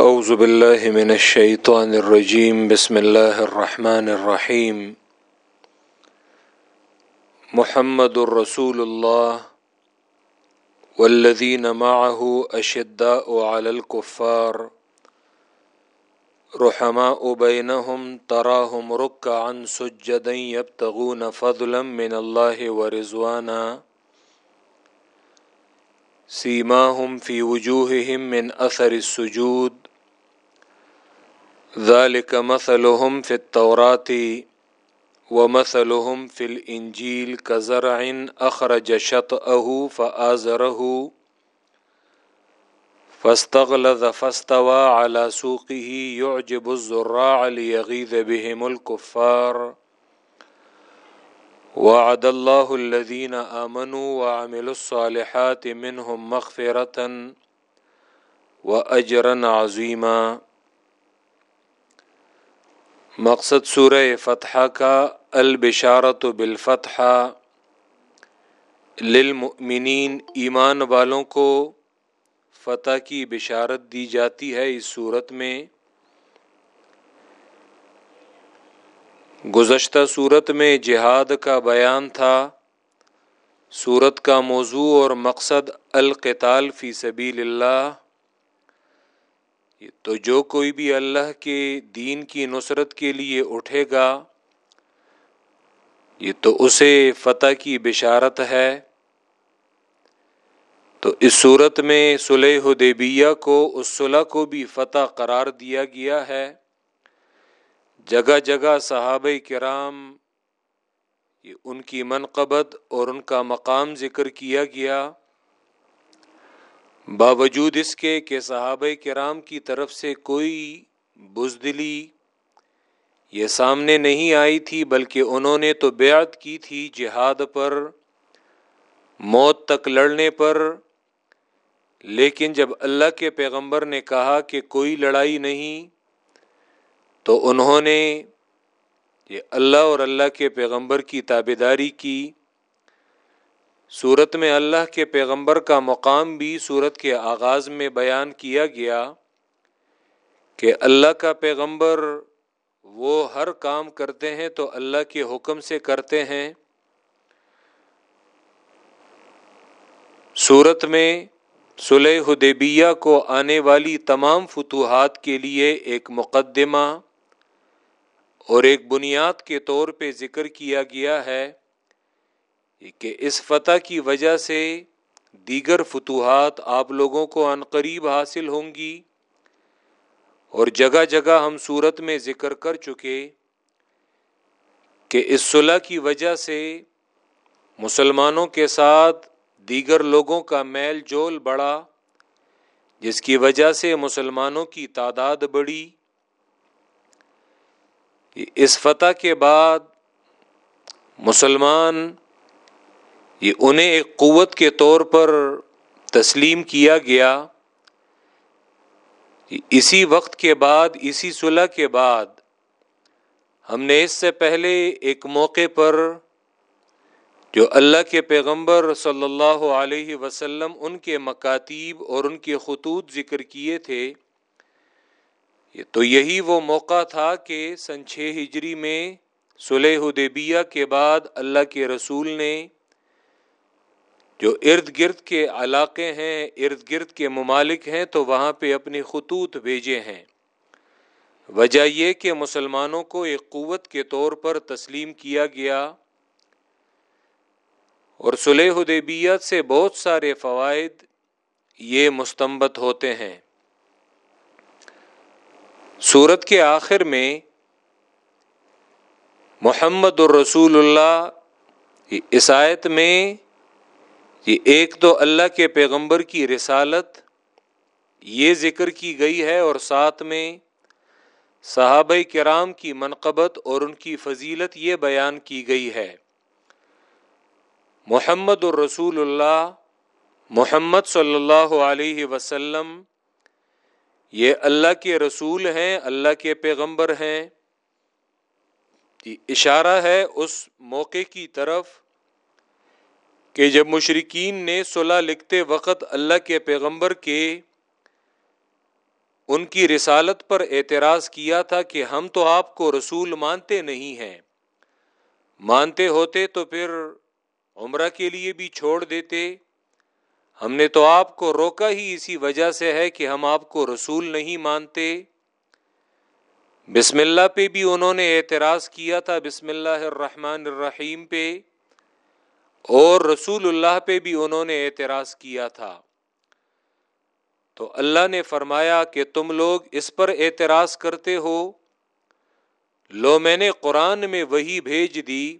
اعوذ باللہ من الشیطان الرجیم بسم اللہ الرحمن الرحیم محمد الرسول اللہ والذین معه اشداء على الكفار. رحماء بینهم تراهم رکعا سجدا يبتغون فضلا من الله ورضوانا. سیماهم في وجوههم من اثر السجود. ذلك مثلهم في التوراة ومثلهم في الإنجيل كزرع أخرج شطأه فآزره فاستغلظ فاستوى على سوقه يعجب الزراع ليغيظ بهم الكفار. وعد الله الذين آمنوا وعملوا الصالحات منهم مغفرة وأجرا عظيما. مقصد سورہ فتح کا البشارت بالفتح للمؤمنین ایمان والوں کو فتح کی بشارت دی جاتی ہے اس صورت میں۔ گزشتہ صورت میں جہاد کا بیان تھا۔ صورت کا موضوع اور مقصد القتال فی سبیل اللہ۔ تو جو کوئی بھی اللہ کے دین کی نصرت کے لیے اٹھے گا، یہ تو اسے فتح کی بشارت ہے۔ تو اس صورت میں صلح حدیبیہ کو، اس صلح کو بھی فتح قرار دیا گیا ہے۔ جگہ جگہ صحابہ کرام، یہ ان کی منقبت اور ان کا مقام ذکر کیا گیا۔ باوجود اس کے کہ صحابہ کرام کی طرف سے کوئی بزدلی یہ سامنے نہیں آئی تھی، بلکہ انہوں نے تو بیعت کی تھی جہاد پر، موت تک لڑنے پر۔ لیکن جب اللہ کے پیغمبر نے کہا کہ کوئی لڑائی نہیں، تو انہوں نے یہ اللہ اور اللہ کے پیغمبر کی تابیداری کی۔ صورت میں اللہ کے پیغمبر کا مقام بھی صورت کے آغاز میں بیان کیا گیا کہ اللہ کا پیغمبر وہ ہر کام کرتے ہیں تو اللہ کے حکم سے کرتے ہیں۔ صورت میں صلح حدیبیہ کو آنے والی تمام فتوحات کے لیے ایک مقدمہ اور ایک بنیاد کے طور پہ ذکر کیا گیا ہے۔ کہ اس فتح کی وجہ سے دیگر فتوحات آپ لوگوں کو عنقریب حاصل ہوں گی اور جگہ جگہ ہم صورت میں ذکر کر چکے کہ اس صلح کی وجہ سے مسلمانوں کے ساتھ دیگر لوگوں کا میل جول بڑھا، جس کی وجہ سے مسلمانوں کی تعداد بڑھی۔ اس فتح کے بعد مسلمان یہ انہیں ایک قوت کے طور پر تسلیم کیا گیا۔ اسی وقت کے بعد، اسی صلح کے بعد، ہم نے اس سے پہلے ایک موقع پر جو اللہ کے پیغمبر صلی اللہ علیہ وسلم ان کے مکاتیب اور ان کے خطوط ذکر کیے تھے، تو یہی وہ موقع تھا کہ سن چھ ہجری میں صلح حدیبیہ کے بعد اللہ کے رسول نے جو ارد گرد کے علاقے ہیں، ارد گرد کے ممالک ہیں، تو وہاں پہ اپنے خطوط بھیجے ہیں۔ وجہ یہ کہ مسلمانوں کو ایک قوت کے طور پر تسلیم کیا گیا۔ اور صلح حدیبیت سے بہت سارے فوائد یہ مستمت ہوتے ہیں۔ صورت کے آخر میں محمد الرسول اللہ عیسائیت میں یہ ایک تو اللہ کے پیغمبر کی رسالت یہ ذکر کی گئی ہے اور ساتھ میں صحابہ کرام کی منقبت اور ان کی فضیلت یہ بیان کی گئی ہے۔ محمد الرسول اللہ محمد صلی اللہ علیہ وسلم یہ اللہ کے رسول ہیں، اللہ کے پیغمبر ہیں۔ اشارہ ہے اس موقع کی طرف کہ جب مشرقین نے صلح لکھتے وقت اللہ کے پیغمبر کے ان کی رسالت پر اعتراض کیا تھا کہ ہم تو آپ کو رسول مانتے نہیں ہیں، مانتے ہوتے تو پھر عمرہ کے لیے بھی چھوڑ دیتے۔ ہم نے تو آپ کو روکا ہی اسی وجہ سے ہے کہ ہم آپ کو رسول نہیں مانتے۔ بسم اللہ پہ بھی انہوں نے اعتراض کیا تھا، بسم اللہ الرحمن الرحیم پہ۔ اور رسول اللہ پہ بھی انہوں نے اعتراض کیا تھا۔ تو اللہ نے فرمایا کہ تم لوگ اس پر اعتراض کرتے ہو۔ لو میں نے قرآن میں وہی بھیج دی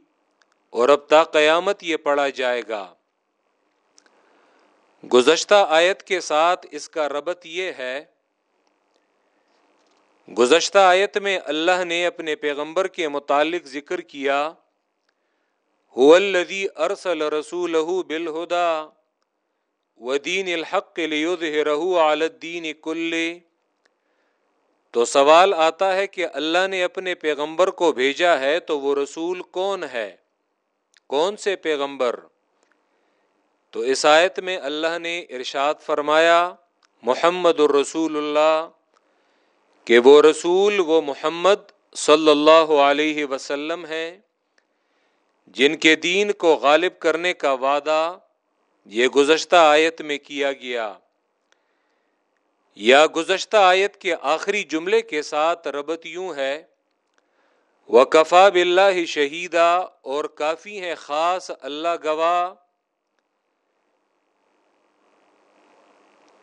اور اب تا قیامت یہ پڑھا جائے گا۔ گزشتہ آیت کے ساتھ اس کا ربط یہ ہے۔ گزشتہ آیت میں اللہ نے اپنے پیغمبر کے متعلق ذکر کیا۔ الذي ارسل رسوله بالهدى ودین الحق لیظہرہ علی الدین کل تو سوال آتا ہے کہ اللہ نے اپنے پیغمبر کو بھیجا ہے تو وہ رسول کون ہے؟ کون سے پیغمبر؟ تو اس آیت میں اللہ نے ارشاد فرمایا، محمد الرسول اللہ کہ وہ رسول، وہ محمد صلی اللہ علیہ وسلم ہے جن کے دین کو غالب کرنے کا وعدہ یہ گزشتہ آیت میں کیا گیا۔ یا گزشتہ آیت کے آخری جملے کے ساتھ ربط یوں ہے وہ کفا بلّہ شہیدہ اور کافی ہے خاص اللہ گواہ۔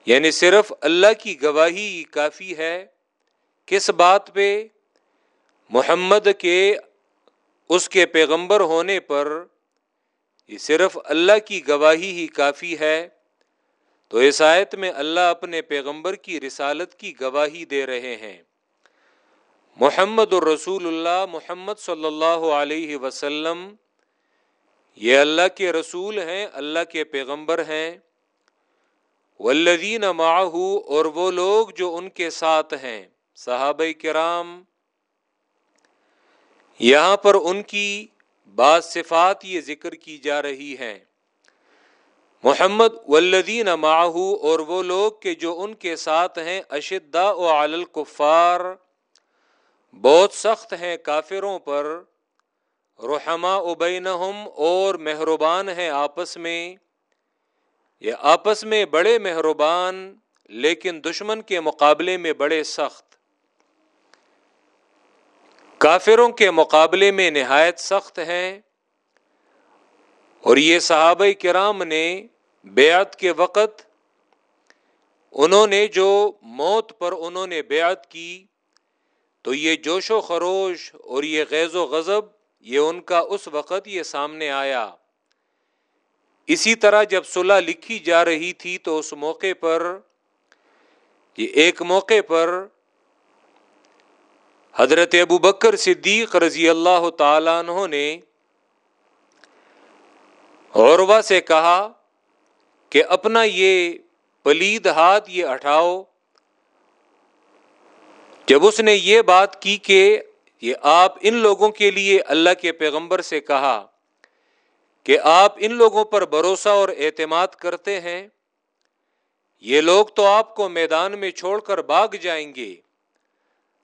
یعنی صرف اللہ کی گواہی کافی ہے۔ کس بات پہ؟ محمد کے اس کے پیغمبر ہونے پر یہ صرف اللہ کی گواہی ہی کافی ہے، تو اس آیت میں اللہ اپنے پیغمبر کی رسالت کی گواہی دے رہے ہیں۔ محمد الرسول اللہ محمد صلی اللہ علیہ وسلم، یہ اللہ کے رسول ہیں، اللہ کے پیغمبر ہیں۔ والذین معه اور وہ لوگ جو ان کے ساتھ ہیں، صحابہ کرام یہاں پر ان کی بعض صفات یہ ذکر کی جا رہی ہیں۔ محمد والذین معه اور وہ لوگ کے جو ان کے ساتھ ہیں اشدا و علی الکفار، بہت سخت ہیں کافروں پر۔ رحما ابینہم اور مہربان ہیں آپس میں۔ یہ آپس میں بڑے مہربان، لیکن دشمن کے مقابلے میں بڑے سخت۔ کافروں کے مقابلے میں نہایت سخت ہیں۔ اور یہ صحابہ کرام نے بیعت کے وقت انہوں نے جو موت پر انہوں نے بیعت کی، تو یہ جوش و خروش اور یہ غیظ و غضب، یہ ان کا اس وقت یہ سامنے آیا۔ اسی طرح جب صلح لکھی جا رہی تھی، تو اس موقع پر، یہ ایک موقع پر حضرت ابو بکر صدیق رضی اللہ تعالیٰ عنہ نے عوروا سے کہا کہ اپنا یہ پلید ہاتھ یہ اٹھاؤ۔ جب اس نے یہ بات کی کہ یہ آپ ان لوگوں کے لیے اللہ کے پیغمبر سے کہا کہ آپ ان لوگوں پر بھروسہ اور اعتماد کرتے ہیں، یہ لوگ تو آپ کو میدان میں چھوڑ کر باغ جائیں گے۔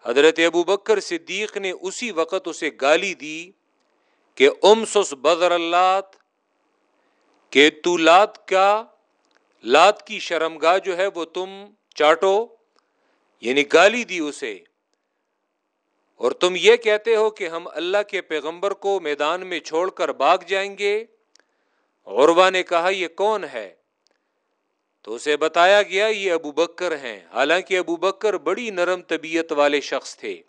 حضرت ابو بکر صدیق نے اسی وقت اسے گالی دی کہ ام سس بدر اللہ کہ تو لات کا لات کی شرمگاہ جو ہے وہ تم چاٹو؟ یعنی گالی دی اسے۔ اور تم یہ کہتے ہو کہ ہم اللہ کے پیغمبر کو میدان میں چھوڑ کر بھاگ جائیں گے؟ عروا نے کہا، یہ کون ہے؟ تو اسے بتایا گیا یہ ابو بکر ہیں۔ حالانکہ ابو بکر بڑی نرم طبیعت والے شخص تھے۔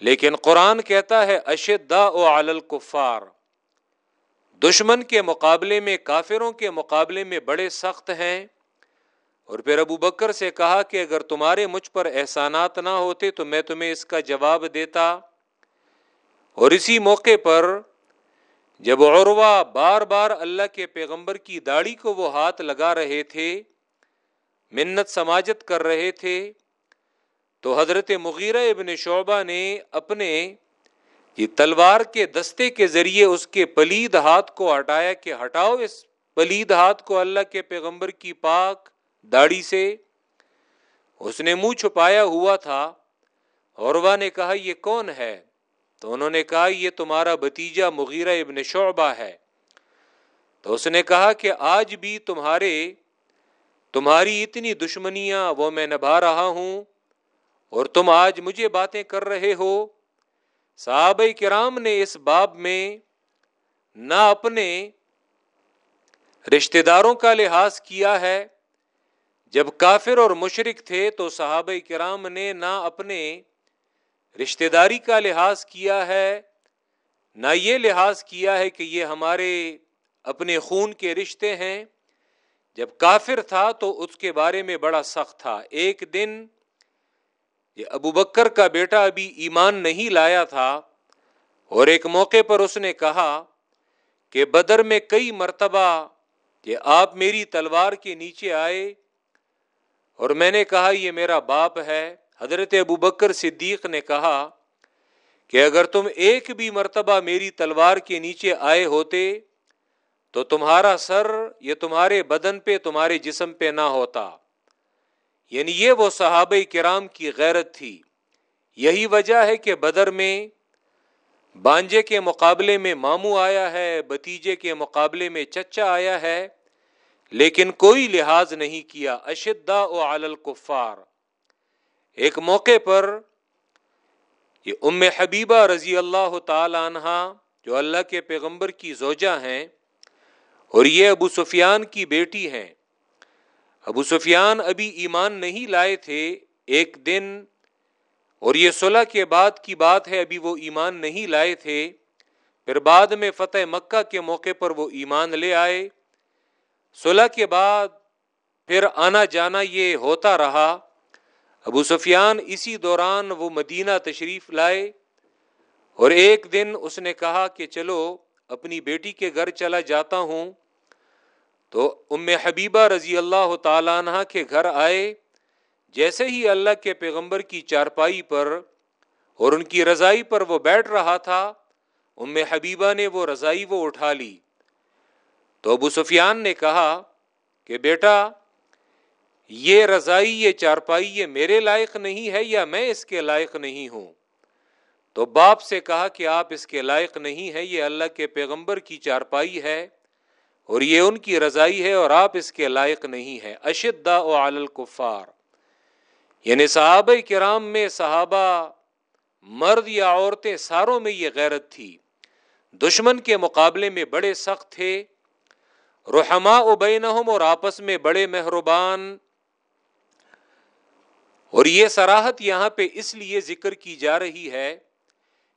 لیکن قرآن کہتا ہے اشدا او الکفار دشمن کے مقابلے میں، کافروں کے مقابلے میں بڑے سخت ہیں۔ اور پھر ابو بکر سے کہا کہ اگر تمہارے مجھ پر احسانات نہ ہوتے تو میں تمہیں اس کا جواب دیتا۔ اور اسی موقع پر جب عروا بار بار اللہ کے پیغمبر کی داڑھی کو وہ ہاتھ لگا رہے تھے، منت سماجت کر رہے تھے، تو حضرت مغیرہ ابن شعبہ نے اپنے یہ تلوار کے دستے کے ذریعے اس کے پلید ہاتھ کو ہٹایا کہ ہٹاؤ اس پلید ہاتھ کو اللہ کے پیغمبر کی پاک داڑھی سے۔ اس نے منہ چھپایا ہوا تھا۔ عروا نے کہا، یہ کون ہے؟ تو انہوں نے کہا، یہ تمہارا بتیجا مغیرہ ابن شعبہ ہے۔ تو اس نے کہا کہ آج بھی تمہارے، تمہاری اتنی دشمنیاں وہ میں نبھا رہا ہوں اور تم آج مجھے باتیں کر رہے ہو۔ صحابہ کرام نے اس باب میں نہ اپنے رشتہ داروں کا لحاظ کیا ہے۔ جب کافر اور مشرق تھے تو صحابہ کرام نے نہ اپنے رشتہ داری کا لحاظ کیا ہے، نہ یہ لحاظ کیا ہے کہ یہ ہمارے اپنے خون کے رشتے ہیں۔ جب کافر تھا تو اس کے بارے میں بڑا سخت تھا۔ ایک دن یہ ابو بکر کا بیٹا ابھی ایمان نہیں لایا تھا اور ایک موقع پر اس نے کہا کہ بدر میں کئی مرتبہ کہ آپ میری تلوار کے نیچے آئے اور میں نے کہا یہ میرا باپ ہے۔ حضرت ابو بکر صدیق نے کہا کہ اگر تم ایک بھی مرتبہ میری تلوار کے نیچے آئے ہوتے تو تمہارا سر یہ تمہارے بدن پہ، تمہارے جسم پہ نہ ہوتا۔ یعنی یہ وہ صحابہ کرام کی غیرت تھی۔ یہی وجہ ہے کہ بدر میں بانجے کے مقابلے میں ماموں آیا ہے بتیجے کے مقابلے میں چچا آیا ہے، لیکن کوئی لحاظ نہیں کیا۔ اشدا و الکفار۔ ایک موقع پر یہ ام حبیبہ رضی اللہ تعالی عنہ، جو اللہ کے پیغمبر کی زوجہ ہیں، اور یہ ابو سفیان کی بیٹی ہیں۔ ابو سفیان ابھی ایمان نہیں لائے تھے، ایک دن، اور یہ صلح کے بعد کی بات ہے، ابھی وہ ایمان نہیں لائے تھے۔ پھر بعد میں فتح مکہ کے موقع پر وہ ایمان لے آئے۔ صلح کے بعد پھر آنا جانا یہ ہوتا رہا۔ ابو سفیان اسی دوران وہ مدینہ تشریف لائے اور ایک دن اس نے کہا کہ چلو، اپنی بیٹی کے گھر چلا جاتا ہوں۔ تو ام حبیبہ رضی اللہ تعالیٰ عنہ کے گھر آئے۔ جیسے ہی اللہ کے پیغمبر کی چارپائی پر اور ان کی رضائی پر وہ بیٹھ رہا تھا، ام حبیبہ نے وہ رضائی وہ اٹھا لی۔ تو ابو سفیان نے کہا کہ بیٹا یہ رضائی، یہ چارپائی، یہ میرے لائق نہیں ہے یا میں اس کے لائق نہیں ہوں؟ تو باپ سے کہا کہ آپ اس کے لائق نہیں ہے یہ اللہ کے پیغمبر کی چارپائی ہے اور یہ ان کی رضائی ہے اور آپ اس کے لائق نہیں ہے اشدا و الکفار۔ یعنی صحابہ کرام میں صحابہ مرد یا عورتیں ساروں میں یہ غیرت تھی۔ دشمن کے مقابلے میں بڑے سخت تھے۔ رحما و بینہم اور آپس میں بڑے مہربان اور یہ سراحت یہاں پہ اس لیے ذکر کی جا رہی ہے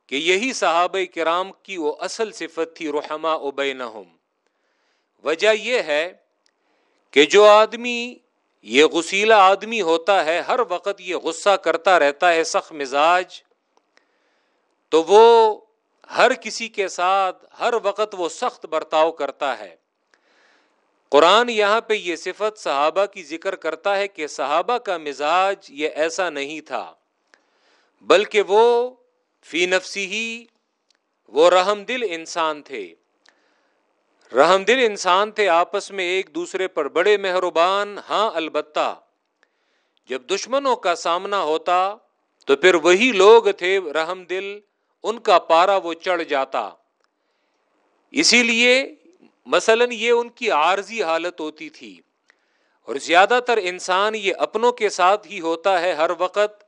کہ یہی صحابہ کرام کی وہ اصل صفت تھی رحما و بینہم۔ وجہ یہ ہے کہ جو آدمی، یہ غسیلہ آدمی ہوتا ہے، ہر وقت یہ غصہ کرتا رہتا ہے، سخت مزاج، تو وہ ہر کسی کے ساتھ، ہر وقت وہ سخت برتاؤ کرتا ہے۔ قرآن یہاں پہ یہ صفت صحابہ کی ذکر کرتا ہے کہ صحابہ کا مزاج یہ ایسا نہیں تھا، بلکہ وہ فی نفسی ہی وہ رحم دل انسان تھے۔ رحم دل انسان تھے آپس میں ایک دوسرے پر بڑے مہربان ہاں البتہ جب دشمنوں کا سامنا ہوتا تو پھر وہی لوگ تھے رحم دل، ان کا پارا وہ چڑھ جاتا۔ اسی لیے مثلا یہ ان کی عارضی حالت ہوتی تھی اور زیادہ تر انسان یہ اپنوں کے ساتھ ہی ہوتا ہے ہر وقت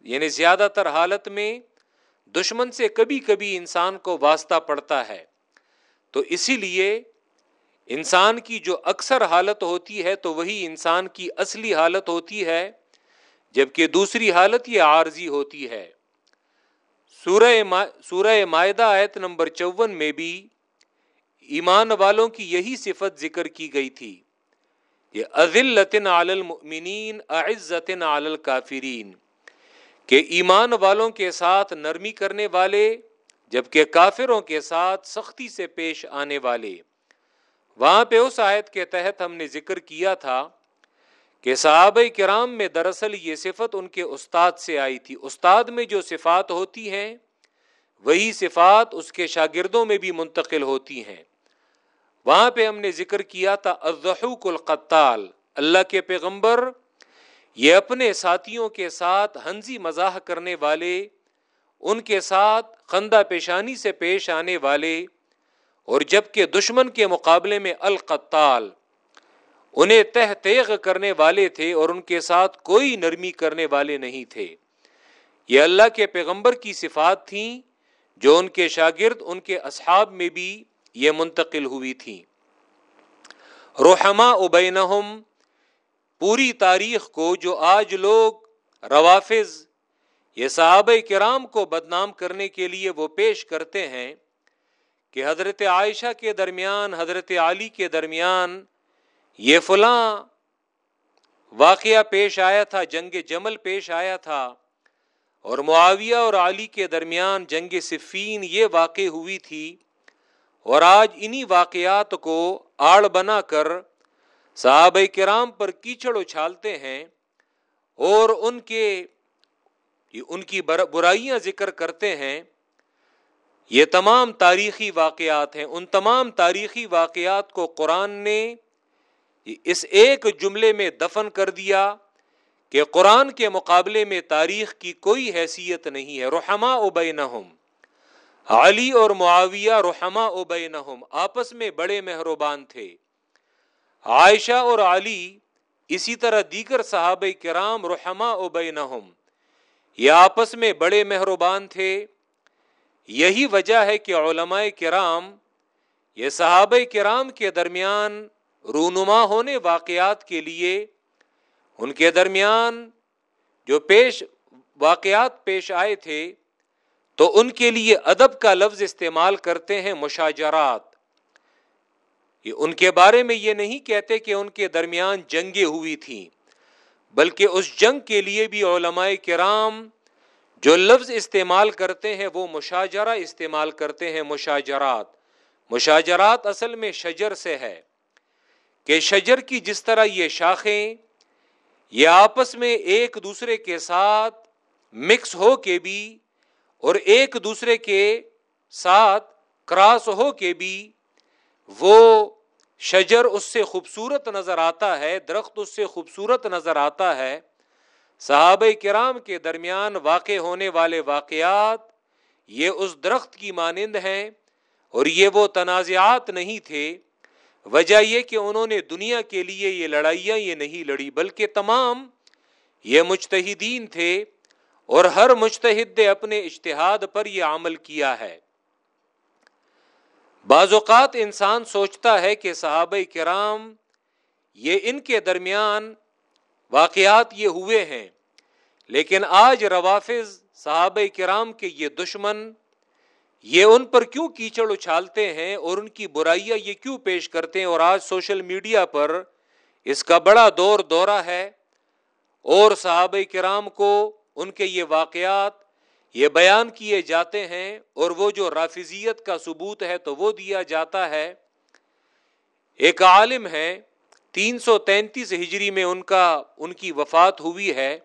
یعنی زیادہ تر حالت میں دشمن سے کبھی کبھی انسان کو واسطہ پڑتا ہے۔ تو اسی لیے انسان کی جو اکثر حالت ہوتی ہے تو وہی انسان کی اصلی حالت ہوتی ہے، جبکہ دوسری حالت یہ عارضی ہوتی ہے۔ سورہ ما، سورہ معدہ آیت نمبر چون میں بھی ایمان والوں کی یہی صفت ذکر کی گئی تھی یہ عزلطن عال المؤمنین، اعزتن عال الکافرین، کہ ایمان والوں کے ساتھ نرمی کرنے والے، جبکہ کافروں کے ساتھ سختی سے پیش آنے والے۔ وہاں پہ اس آیت کے تحت ہم نے ذکر کیا تھا کہ صحابہ کرام میں دراصل یہ صفت ان کے استاد سے آئی تھی۔ استاد میں جو صفات ہوتی ہیں، وہی صفات اس کے شاگردوں میں بھی منتقل ہوتی ہیں۔ وہاں پہ ہم نے ذکر کیا تھا القتال، اللہ کے پیغمبر، یہ اپنے ساتھیوں کے ساتھ ہنزی مزاح کرنے والے، ان کے ساتھ خندہ پیشانی سے پیش آنے والے، اور جبکہ دشمن کے مقابلے میں القتال، انہیں تہ تیغ کرنے والے تھے اور ان کے ساتھ کوئی نرمی کرنے والے نہیں تھے۔ یہ اللہ کے پیغمبر کی صفات تھیں، جو ان کے شاگرد، ان کے اصحاب میں بھی یہ منتقل ہوئی تھی روحما ابینہم پوری تاریخ کو جو آج لوگ روافظ یہ صحابہ کرام کو بدنام کرنے کے لیے وہ پیش کرتے ہیں کہ حضرت عائشہ کے درمیان، حضرت علی کے درمیان یہ فلاں واقعہ پیش آیا تھا، جنگ جمل پیش آیا تھا اور معاویہ اور علی کے درمیان جنگ صفین یہ واقع ہوئی تھی۔ اور آج انہی واقعات کو آڑ بنا کر صحابہ کرام پر کیچڑ اچھالتے ہیں اور ان کے ان کی برائیاں ذکر کرتے ہیں۔ یہ تمام تاریخی واقعات ہیں۔ ان تمام تاریخی واقعات کو قرآن نے اس ایک جملے میں دفن کر دیا کہ قرآن کے مقابلے میں تاریخ کی کوئی حیثیت نہیں ہے۔ رحما ابینہم علی اور معاویہ رحما ابینہم آپس میں بڑے مہربان تھے۔ عائشہ اور علی اسی طرح دیگر صحابہ کرام رحما ابینہم یہ آپس میں بڑے مہربان تھے۔ یہی وجہ ہے کہ علماء کرام یہ صحابہ کرام کے درمیان رونما ہونے واقعات کے لیے، ان کے درمیان جو پیش واقعات پیش آئے تھے تو ان کے لیے ادب کا لفظ استعمال کرتے ہیں مشاجرات۔ یہ ان کے بارے میں یہ نہیں کہتے کہ ان کے درمیان جنگیں ہوئی تھیں، بلکہ اس جنگ کے لیے بھی علماء کرام جو لفظ استعمال کرتے ہیں وہ مشاجرہ استعمال کرتے ہیں مشاجرات۔ مشاجرات اصل میں شجر سے ہے کہ شجر کی جس طرح یہ شاخیں یہ آپس میں ایک دوسرے کے ساتھ مکس ہو کے بھی اور ایک دوسرے کے ساتھ کراس ہو کے بھی وہ شجر اس سے خوبصورت نظر آتا ہے، درخت اس سے خوبصورت نظر آتا ہے۔ صحابہ کرام کے درمیان واقع ہونے والے واقعات یہ اس درخت کی مانند ہیں اور یہ وہ تنازعات نہیں تھے۔ وجہ یہ کہ انہوں نے دنیا کے لیے یہ لڑائیاں یہ نہیں لڑی، بلکہ تمام یہ مجتہدین تھے۔ اور ہر مجتہد نے اپنے اشتہاد پر یہ عمل کیا ہے۔ بعض اوقات انسان سوچتا ہے کہ صحابہ کرام یہ ان کے درمیان واقعات یہ ہوئے ہیں، لیکن آج روافظ صحابہ کرام کے یہ دشمن یہ ان پر کیوں کیچڑ اچھالتے ہیں اور ان کی برائیاں یہ کیوں پیش کرتے ہیں؟ اور آج سوشل میڈیا پر اس کا بڑا دور دورہ ہے اور صحابہ کرام کو ان کے یہ واقعات یہ بیان کیے جاتے ہیں اور وہ جو رافضیت کا ثبوت ہے تو وہ دیا جاتا ہے۔ ایک عالم ہے، تین سو تینتیس ہجری میں ان کا، ان کی وفات ہوئی ہے۔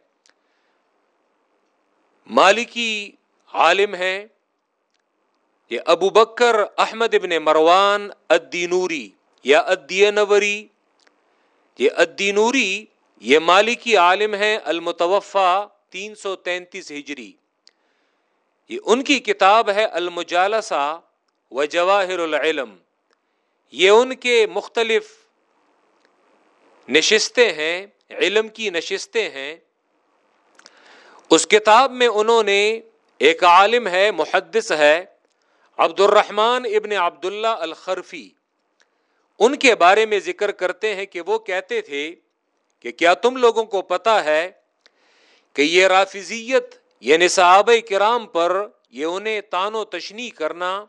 مالکی عالم ہے یہ ابو بکر احمد ابن مروان الدینوری یا الدینوری۔ یہ الدینوری، یہ مالکی عالم ہے المتوفا تین سو تینتیس ہجری۔ یہ ان کی کتاب ہے المجالسا و جواہر العلم۔ یہ ان کے مختلف نشستیں ہیں، علم کی نشستیں ہیں۔ اس کتاب میں انہوں نے ایک عالم ہے، محدث ہے عبد الرحمن ابن عبداللہ الخرفی۔ ان کے بارے میں ذکر کرتے ہیں کہ وہ کہتے تھے کہ کیا تم لوگوں کو پتا ہے کہ یہ رافضیت یعنی صحابہ کرام پر یہ انہیں تان و تشنی کرنا،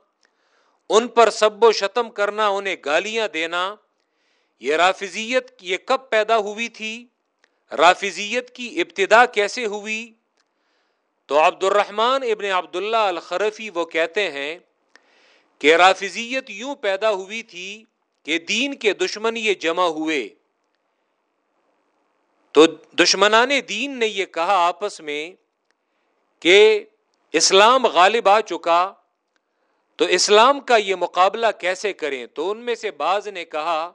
ان پر سب و شتم کرنا، انہیں گالیاں دینا، یہ رافضیت یہ کب پیدا ہوئی تھی؟ رافضیت کی ابتدا کیسے ہوئی؟ تو عبد الرحمن ابن عبداللہ الخرفی وہ کہتے ہیں کہ رافضیت یوں پیدا ہوئی تھی کہ دین کے دشمن یہ جمع ہوئے۔ تو دشمنان دین نے یہ کہا آپس میں کہ اسلام غالب آ چکا، تو اسلام کا یہ مقابلہ کیسے کریں؟ تو ان میں سے بعض نے کہا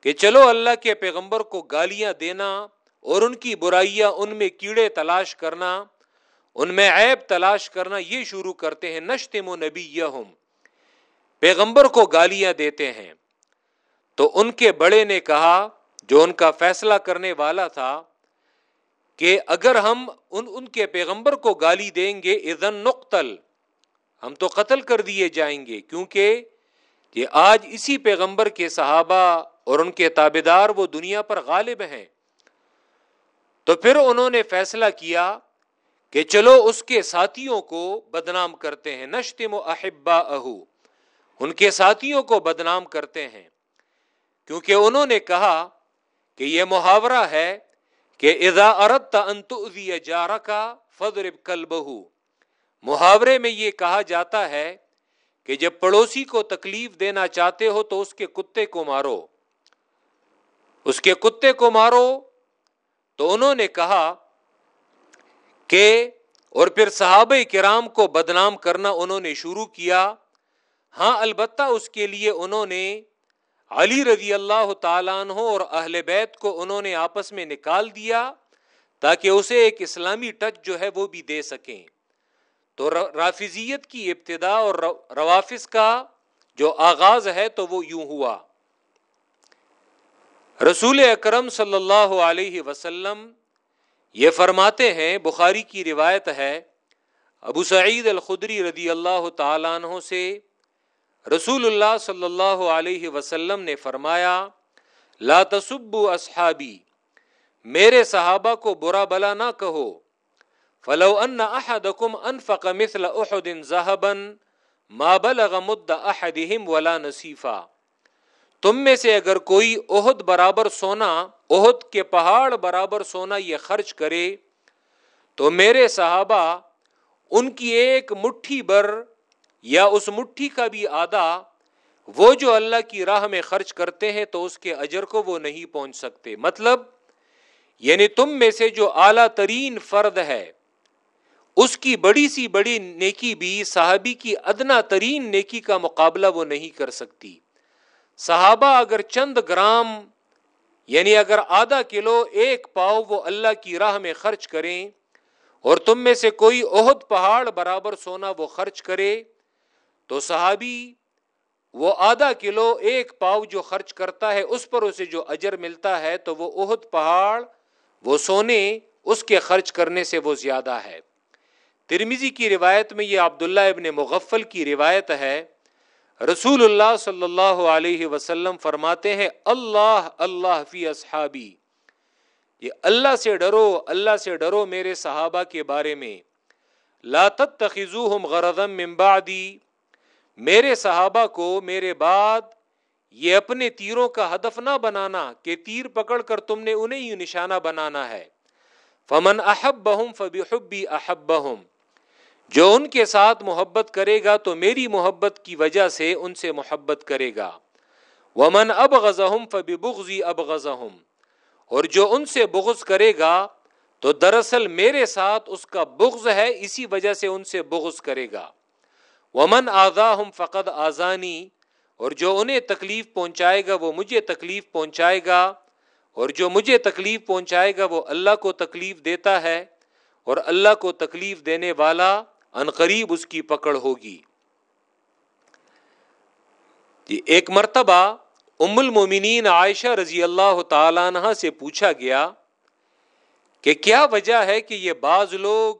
کہ چلو اللہ کے پیغمبر کو گالیاں دینا اور ان کی برائیاں ان میں کیڑے تلاش کرنا، ان میں عیب تلاش کرنا، یہ شروع کرتے ہیں، نشتم و نبی پیغمبر کو گالیاں دیتے ہیں۔ تو ان کے بڑے نے کہا جو ان کا فیصلہ کرنے والا تھا کہ اگر ہم ان ان کے پیغمبر کو گالی دیں گے ادن نقتل، ہم تو قتل کر دیے جائیں گے۔ کیونکہ یہ آج اسی پیغمبر کے صحابہ اور ان کے تابے دار وہ دنیا پر غالب ہیں۔ تو پھر انہوں نے فیصلہ کیا کہ چلو اس کے ساتھیوں کو بدنام کرتے ہیں۔ نشتم و احبا اہو ان کے ساتھیوں کو بدنام کرتے ہیں۔ کیونکہ انہوں نے کہا کہ یہ محاورہ ہے کہ اذا اردت ان تؤذی جارکا فضرب کلبہو محاورے میں یہ کہا جاتا ہے کہ جب پڑوسی کو تکلیف دینا چاہتے ہو تو اس کے کتے کو مارو۔ اس کے کتے کو مارو تو انہوں نے کہا کہ اور پھر صحابہ کرام کو بدنام کرنا انہوں نے شروع کیا۔ ہاں البتہ اس کے لیے انہوں نے علی رضی اللہ تعالیٰ عنہ اور اہل بیت کو انہوں نے آپس میں نکال دیا تاکہ اسے ایک اسلامی ٹچ جو ہے وہ بھی دے سکیں۔ تو رافضیت کی ابتدا اور روافظ کا جو آغاز ہے تو وہ یوں ہوا۔ رسول اکرم صلی اللہ علیہ وسلم یہ فرماتے ہیں، بخاری کی روایت ہے، ابو سعید الخدری رضی اللہ تعالیٰ عنہ سے رسول اللہ صلی اللہ علیہ وسلم نے فرمایا لا تصبو اصحابی میرے صحابہ کو برا بلا نہ کہو فلو ان احدکم انفق مثل احد ذهبا ما بلغ مد احدهم ولا نصیفا تم میں سے اگر کوئی عہد برابر سونا عہد کے پہاڑ برابر سونا یہ خرچ کرے تو میرے صحابہ ان کی ایک مٹھی بر یا اس مٹھی کا بھی آدھا، وہ جو اللہ کی راہ میں خرچ کرتے ہیں تو اس کے اجر کو وہ نہیں پہنچ سکتے۔ مطلب یعنی تم میں سے جو اعلی ترین فرد ہے، اس کی بڑی سی بڑی نیکی بھی صحابی کی ادنا ترین نیکی کا مقابلہ وہ نہیں کر سکتی۔ صحابہ اگر چند گرام یعنی اگر آدھا کلو ایک پاؤ وہ اللہ کی راہ میں خرچ کریں اور تم میں سے کوئی عہد پہاڑ برابر سونا وہ خرچ کرے تو صحابی وہ آدھا کلو ایک پاؤ جو خرچ کرتا ہے اس پر اسے جو اجر ملتا ہے تو وہ عہد پہاڑ، وہ سونے، اس کے خرچ کرنے سے وہ زیادہ ہے۔ ترمیزی کی روایت میں یہ عبداللہ ابن مغفل کی روایت ہے۔ رسول اللہ صلی اللہ علیہ وسلم فرماتے ہیں، اللہ اللہ فی اصحابی۔ یہ اللہ سے ڈرو، اللہ سے ڈرو میرے صحابہ کے بارے میں۔ لا تتخذوہم غرضا من بعدی۔ میرے صحابہ کو میرے بعد یہ اپنے تیروں کا ہدف نہ بنانا کہ تیر پکڑ کر تم نے انہیں ہی نشانہ بنانا ہے۔ فمن احبہم فبحبی احبہم۔ جو ان کے ساتھ محبت کرے گا تو میری محبت کی وجہ سے ان سے محبت کرے گا۔ ومن اب غزہم فبی بغزی اب غزہم اور جو ان سے بغض کرے گا تو دراصل میرے ساتھ اس کا بغض ہے، اسی وجہ سے ان سے بغض کرے گا۔ ومن آزا ہم فقط آزانی اور جو انہیں تکلیف پہنچائے گا وہ مجھے تکلیف پہنچائے گا، اور جو مجھے تکلیف پہنچائے گا وہ اللہ کو تکلیف دیتا ہے، اور اللہ کو تکلیف دینے والا ان قریب اس کی پکڑ ہوگی۔ جی ایک مرتبہ ام المومنین عائشہ رضی اللہ تعالیٰ عنہ سے پوچھا گیا کہ کیا وجہ ہے کہ یہ بعض لوگ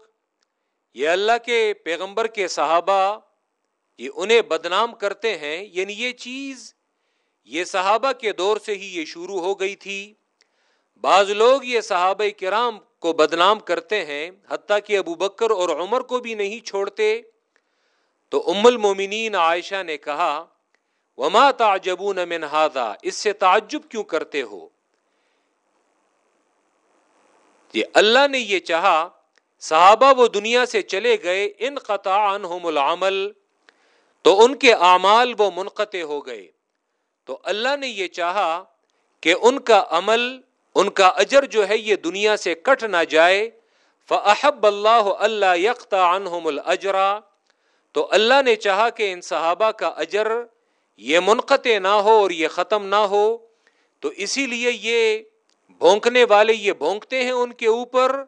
یہ اللہ کے پیغمبر کے صحابہ یہ انہیں بدنام کرتے ہیں یعنی یہ چیز، یہ صحابہ کے دور سے ہی یہ شروع ہو گئی تھی۔ بعض لوگ یہ صحابہ کرام کو بدنام کرتے ہیں، حتیٰ کہ ابو بکر اور عمر کو بھی نہیں چھوڑتے۔ تو ام المومنین عائشہ نے کہا، وما تعجبون من هذا؟ اس سے تعجب کیوں کرتے ہو؟ یہ اللہ نے یہ چاہا، صحابہ وہ دنیا سے چلے گئے ان قطع عنہم العمل۔ تو ان کے اعمال وہ منقطع ہو گئے۔ تو اللہ نے یہ چاہا کہ ان کا عمل، ان کا اجر جو ہے یہ دنیا سے کٹ نہ جائے۔ فحب اللہ اللہ یکتا عنہم الجرا تو اللہ نے چاہا کہ ان صحابہ کا اجر یہ منقطع نہ ہو اور یہ ختم نہ ہو۔ تو اسی لیے یہ بھونکنے والے یہ بھونکتے ہیں ان کے اوپر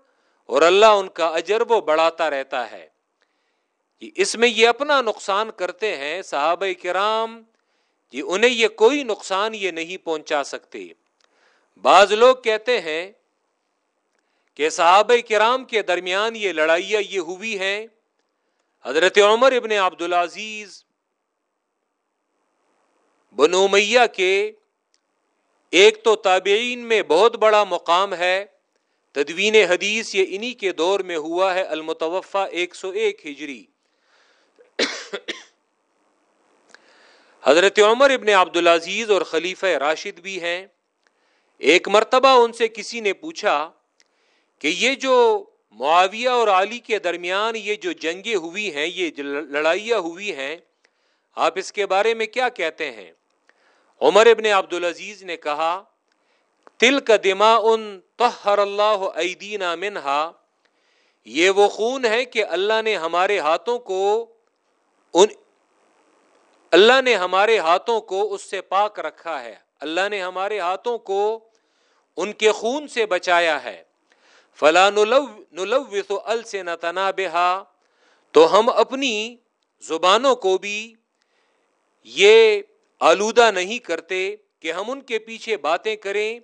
اور اللہ ان کا اجر وہ بڑھاتا رہتا ہے۔ جی اس میں یہ اپنا نقصان کرتے ہیں صحابہ کرام جی انہیں یہ کوئی نقصان یہ نہیں پہنچا سکتے۔ بعض لوگ کہتے ہیں کہ صحابہ کرام کے درمیان یہ لڑائیاں یہ ہوئی ہیں۔ حضرت عمر ابن عبد العزیز بنو میاں کے ایک تو تابعین میں بہت بڑا مقام ہے۔ تدوین حدیث یہ انہی کے دور میں ہوا ہے المتوفہ ایک سو ایک ہجری۔ حضرت عمر ابن عبد العزیز اور خلیفہ راشد بھی ہیں۔ ایک مرتبہ ان سے کسی نے پوچھا کہ یہ جو معاویہ اور علی کے درمیان یہ جو جنگیں ہوئی ہیں، یہ لڑائیاں ہوئی ہیں، آپ اس کے بارے میں کیا کہتے ہیں؟ عمر ابن عبد العزیز نے کہا تل کا دما ان تحر اللہ عیدینہ منہا، یہ وہ خون ہے کہ اللہ نے ہمارے ہاتھوں کو ان اللہ نے ہمارے ہاتھوں کو اس سے پاک رکھا ہے۔ اللہ نے ہمارے ہاتھوں کو ان کے خون سے بچایا ہے۔ فلاں ال سے نتنا بہا تو ہم اپنی زبانوں کو بھی یہ آلودہ نہیں کرتے کہ ہم ان کے پیچھے باتیں کریں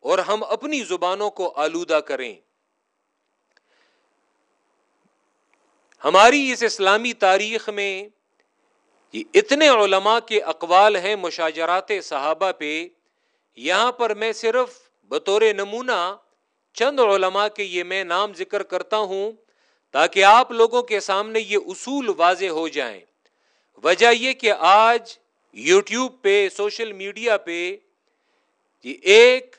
اور ہم اپنی زبانوں کو آلودہ کریں۔ ہماری اس اسلامی تاریخ میں یہ اتنے علماء کے اقوال ہیں مشاجرات صحابہ پہ، یہاں پر میں صرف بطور نمونہ چند علماء کے یہ میں نام ذکر کرتا ہوں تاکہ آپ لوگوں کے سامنے یہ اصول واضح ہو جائیں۔ وجہ یہ کہ آج یوٹیوب پہ، سوشل میڈیا پہ یہ ایک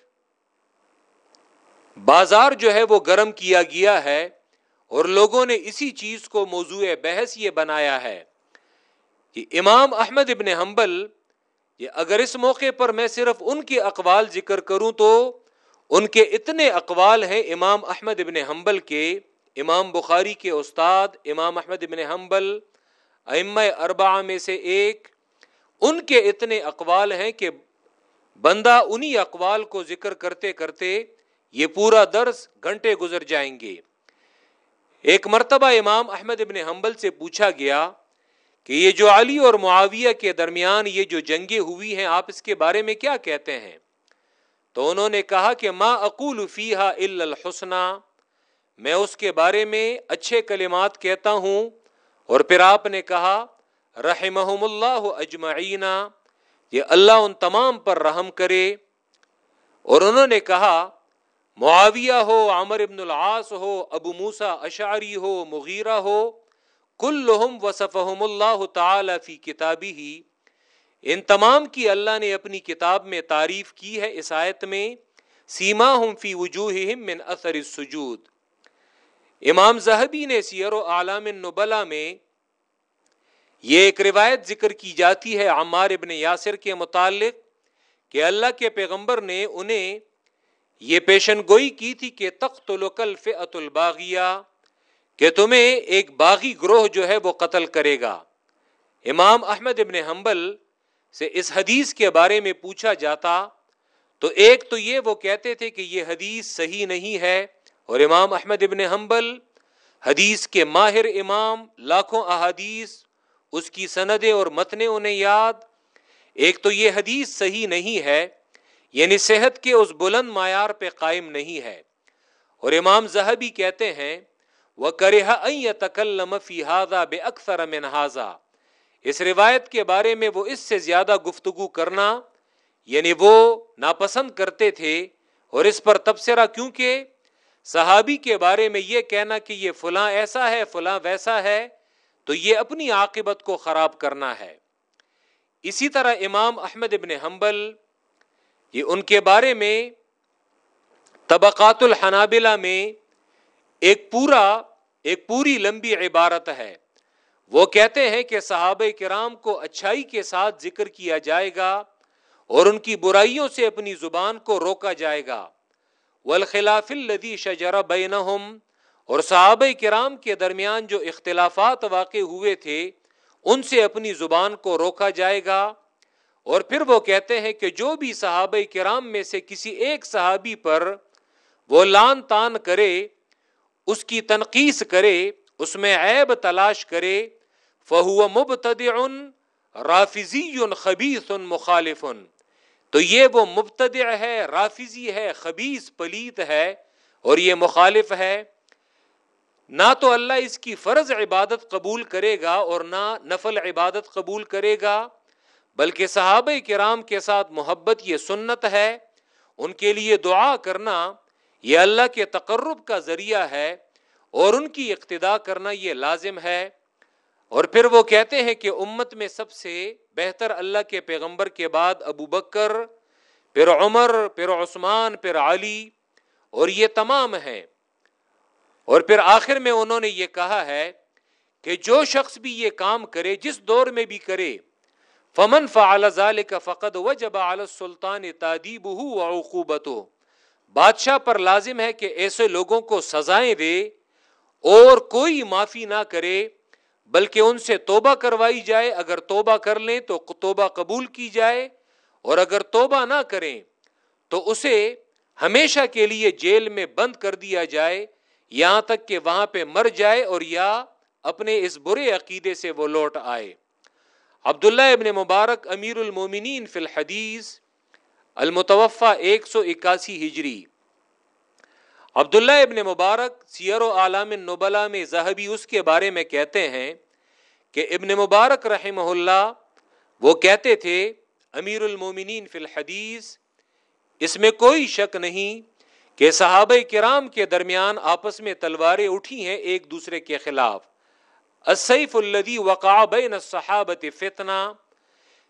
بازار جو ہے وہ گرم کیا گیا ہے۔ اور لوگوں نے اسی چیز کو موضوع بحث یہ بنایا ہے کہ امام احمد ابن حنبل، یہ اگر اس موقع پر میں صرف ان کے اقوال ذکر کروں تو ان کے اتنے اقوال ہیں امام احمد ابن حنبل کے، امام بخاری کے استاد، امام احمد ابن حنبل ام اربع میں سے ایک، ان کے اتنے اقوال ہیں کہ بندہ انہی اقوال کو ذکر کرتے کرتے یہ پورا درس گھنٹے گزر جائیں گے۔ ایک مرتبہ امام احمد ابن حنبل سے پوچھا گیا کہ یہ جو علی اور معاویہ کے درمیان یہ جو جنگیں ہوئی ہیں، آپ اس کے بارے میں کیا کہتے ہیں؟ تو انہوں نے کہا کہ ما اقول فیحا الحسنہ، میں اس کے بارے میں اچھے کلمات کہتا ہوں۔ اور پھر آپ نے کہا، رحمہم اللہ اجمعین یہ اللہ ان تمام پر رحم کرے۔ اور انہوں نے کہا معاویہ ہو عامر ابن العاص ہو، ابو موسا اشعری ہو، مغیرہ ہو کل وصفہم اللہ تعالی فی کتابی ہی ان تمام کی اللہ نے اپنی کتاب میں تعریف کی ہے اس آیت میں سیما ہم فی وجوہ من اثر السجود۔ امام زہبی نے سیر و عالم نبلا میں یہ ایک روایت ذکر کی جاتی ہے عمار ابن یاسر کے متعلق کہ اللہ کے پیغمبر نے انہیں یہ پیشن گوئی کی تھی کہ تخت القل فعت الباغیہ، کہ تمہیں ایک باغی گروہ جو ہے وہ قتل کرے گا۔ امام احمد ابن حنبل سے اس حدیث کے بارے میں پوچھا جاتا، تو ایک تو یہ وہ کہتے تھے کہ یہ حدیث صحیح نہیں ہے۔ اور امام احمد ابن حنبل حدیث کے ماہر امام، لاکھوں احادیث، اس کی سندیں اور متنے انہیں یاد۔ ایک تو یہ حدیث صحیح نہیں ہے یعنی صحت کے اس بلند معیار پہ قائم نہیں ہے۔ اور امام زہبی کہتے ہیں وہ کرے تکلم فی بے اکثر منہذا اس روایت کے بارے میں وہ اس سے زیادہ گفتگو کرنا یعنی وہ ناپسند کرتے تھے اور اس پر تبصرہ، کیونکہ صحابی کے بارے میں یہ کہنا کہ یہ فلاں ایسا ہے، فلاں ویسا ہے، تو یہ اپنی عاقبت کو خراب کرنا ہے۔ اسی طرح امام احمد ابن حنبل یہ ان کے بارے میں طبقات الحنابلہ میں ایک پورا، ایک پوری لمبی عبارت ہے۔ وہ کہتے ہیں کہ صحابہ کرام کو اچھائی کے ساتھ ذکر کیا جائے گا اور ان کی برائیوں سے اپنی زبان کو روکا جائے گا۔ والخلاف الذي شجر بینہم، اور صحابہ کرام کے درمیان جو اختلافات واقع ہوئے تھے، ان سے اپنی زبان کو روکا جائے گا۔ اور پھر وہ کہتے ہیں کہ جو بھی صحابہ کرام میں سے کسی ایک صحابی پر وہ لان تان کرے، اس کی تنقید کرے، اس میں عیب تلاش کرے، فہو مبتد رافضی خبیص مخالف۔ تو یہ وہ مبتدع ہے، رافضی ہے خبیص پلیت ہے اور یہ مخالف ہے۔ نہ تو اللہ اس کی فرض عبادت قبول کرے گا اور نہ نفل عبادت قبول کرے گا۔ بلکہ صحابہ کرام کے ساتھ محبت یہ سنت ہے، ان کے لیے دعا کرنا یہ اللہ کے تقرب کا ذریعہ ہے اور ان کی اقتدا کرنا یہ لازم ہے۔ اور پھر وہ کہتے ہیں کہ امت میں سب سے بہتر اللہ کے پیغمبر کے بعد ابو بکر، پھر عمر، پھر عثمان، پھر علی اور یہ تمام ہیں۔ اور پھر آخر میں انہوں نے یہ کہا ہے کہ جو شخص بھی یہ کام کرے، جس دور میں بھی کرے فمن فعل ذلك فقد وجب على السلطان تادیبه وعقوبته۔ بادشاہ پر لازم ہے کہ ایسے لوگوں کو سزائیں دے اور کوئی معافی نہ کرے، بلکہ ان سے توبہ کروائی جائے۔ اگر توبہ کر لیں تو توبہ قبول کی جائے، اور اگر توبہ نہ کریں تو اسے ہمیشہ کے لیے جیل میں بند کر دیا جائے، یہاں تک کہ وہاں پہ مر جائے اور یا اپنے اس برے عقیدے سے وہ لوٹ آئے۔ عبداللہ ابن مبارک امیر المومنین فی الحدیث المتوفہ ایک سو اکاسی ہجری۔ عبداللہ ابن مبارک سیر و عالم نبلا میں زہبی اس کے بارے میں کہتے ہیں کہ ابن مبارک رحمہ اللہ وہ کہتے تھے، امیر المومنین فی الحدیث، اس میں کوئی شک نہیں کہ صحابہ کرام کے درمیان آپس میں تلواریں اٹھی ہیں ایک دوسرے کے خلاف۔ السیف الدی وقع بین الصحابت فتنہ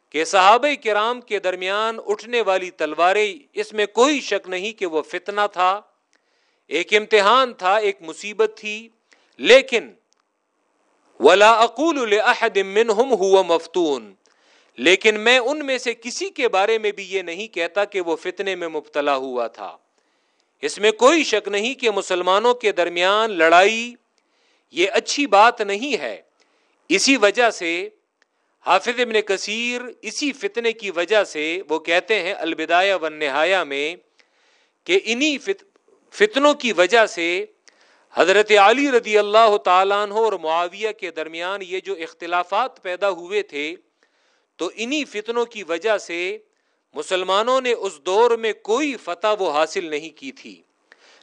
کہ صحابہ کرام کے درمیان اٹھنے والی تلواریں، اس میں کوئی شک نہیں کہ وہ فتنہ تھا، ایک امتحان تھا، ایک مصیبت تھی، لیکن ولا اقول لاحد منهم هو مفتون۔ لیکن میں ان میں سے کسی کے بارے میں بھی یہ نہیں کہتا کہ وہ فتنے میں مبتلا ہوا تھا۔ اس میں کوئی شک نہیں کہ مسلمانوں کے درمیان لڑائی یہ اچھی بات نہیں ہے۔ اسی وجہ سے حافظ ابن کثیر اسی فتنے کی وجہ سے وہ کہتے ہیں البدایہ و نہایا میں کہ انہی فتنوں کی وجہ سے حضرت علی رضی اللہ تعالیٰ عنہ اور معاویہ کے درمیان یہ جو اختلافات پیدا ہوئے تھے، تو انہی فتنوں کی وجہ سے مسلمانوں نے اس دور میں کوئی فتح وہ حاصل نہیں کی تھی۔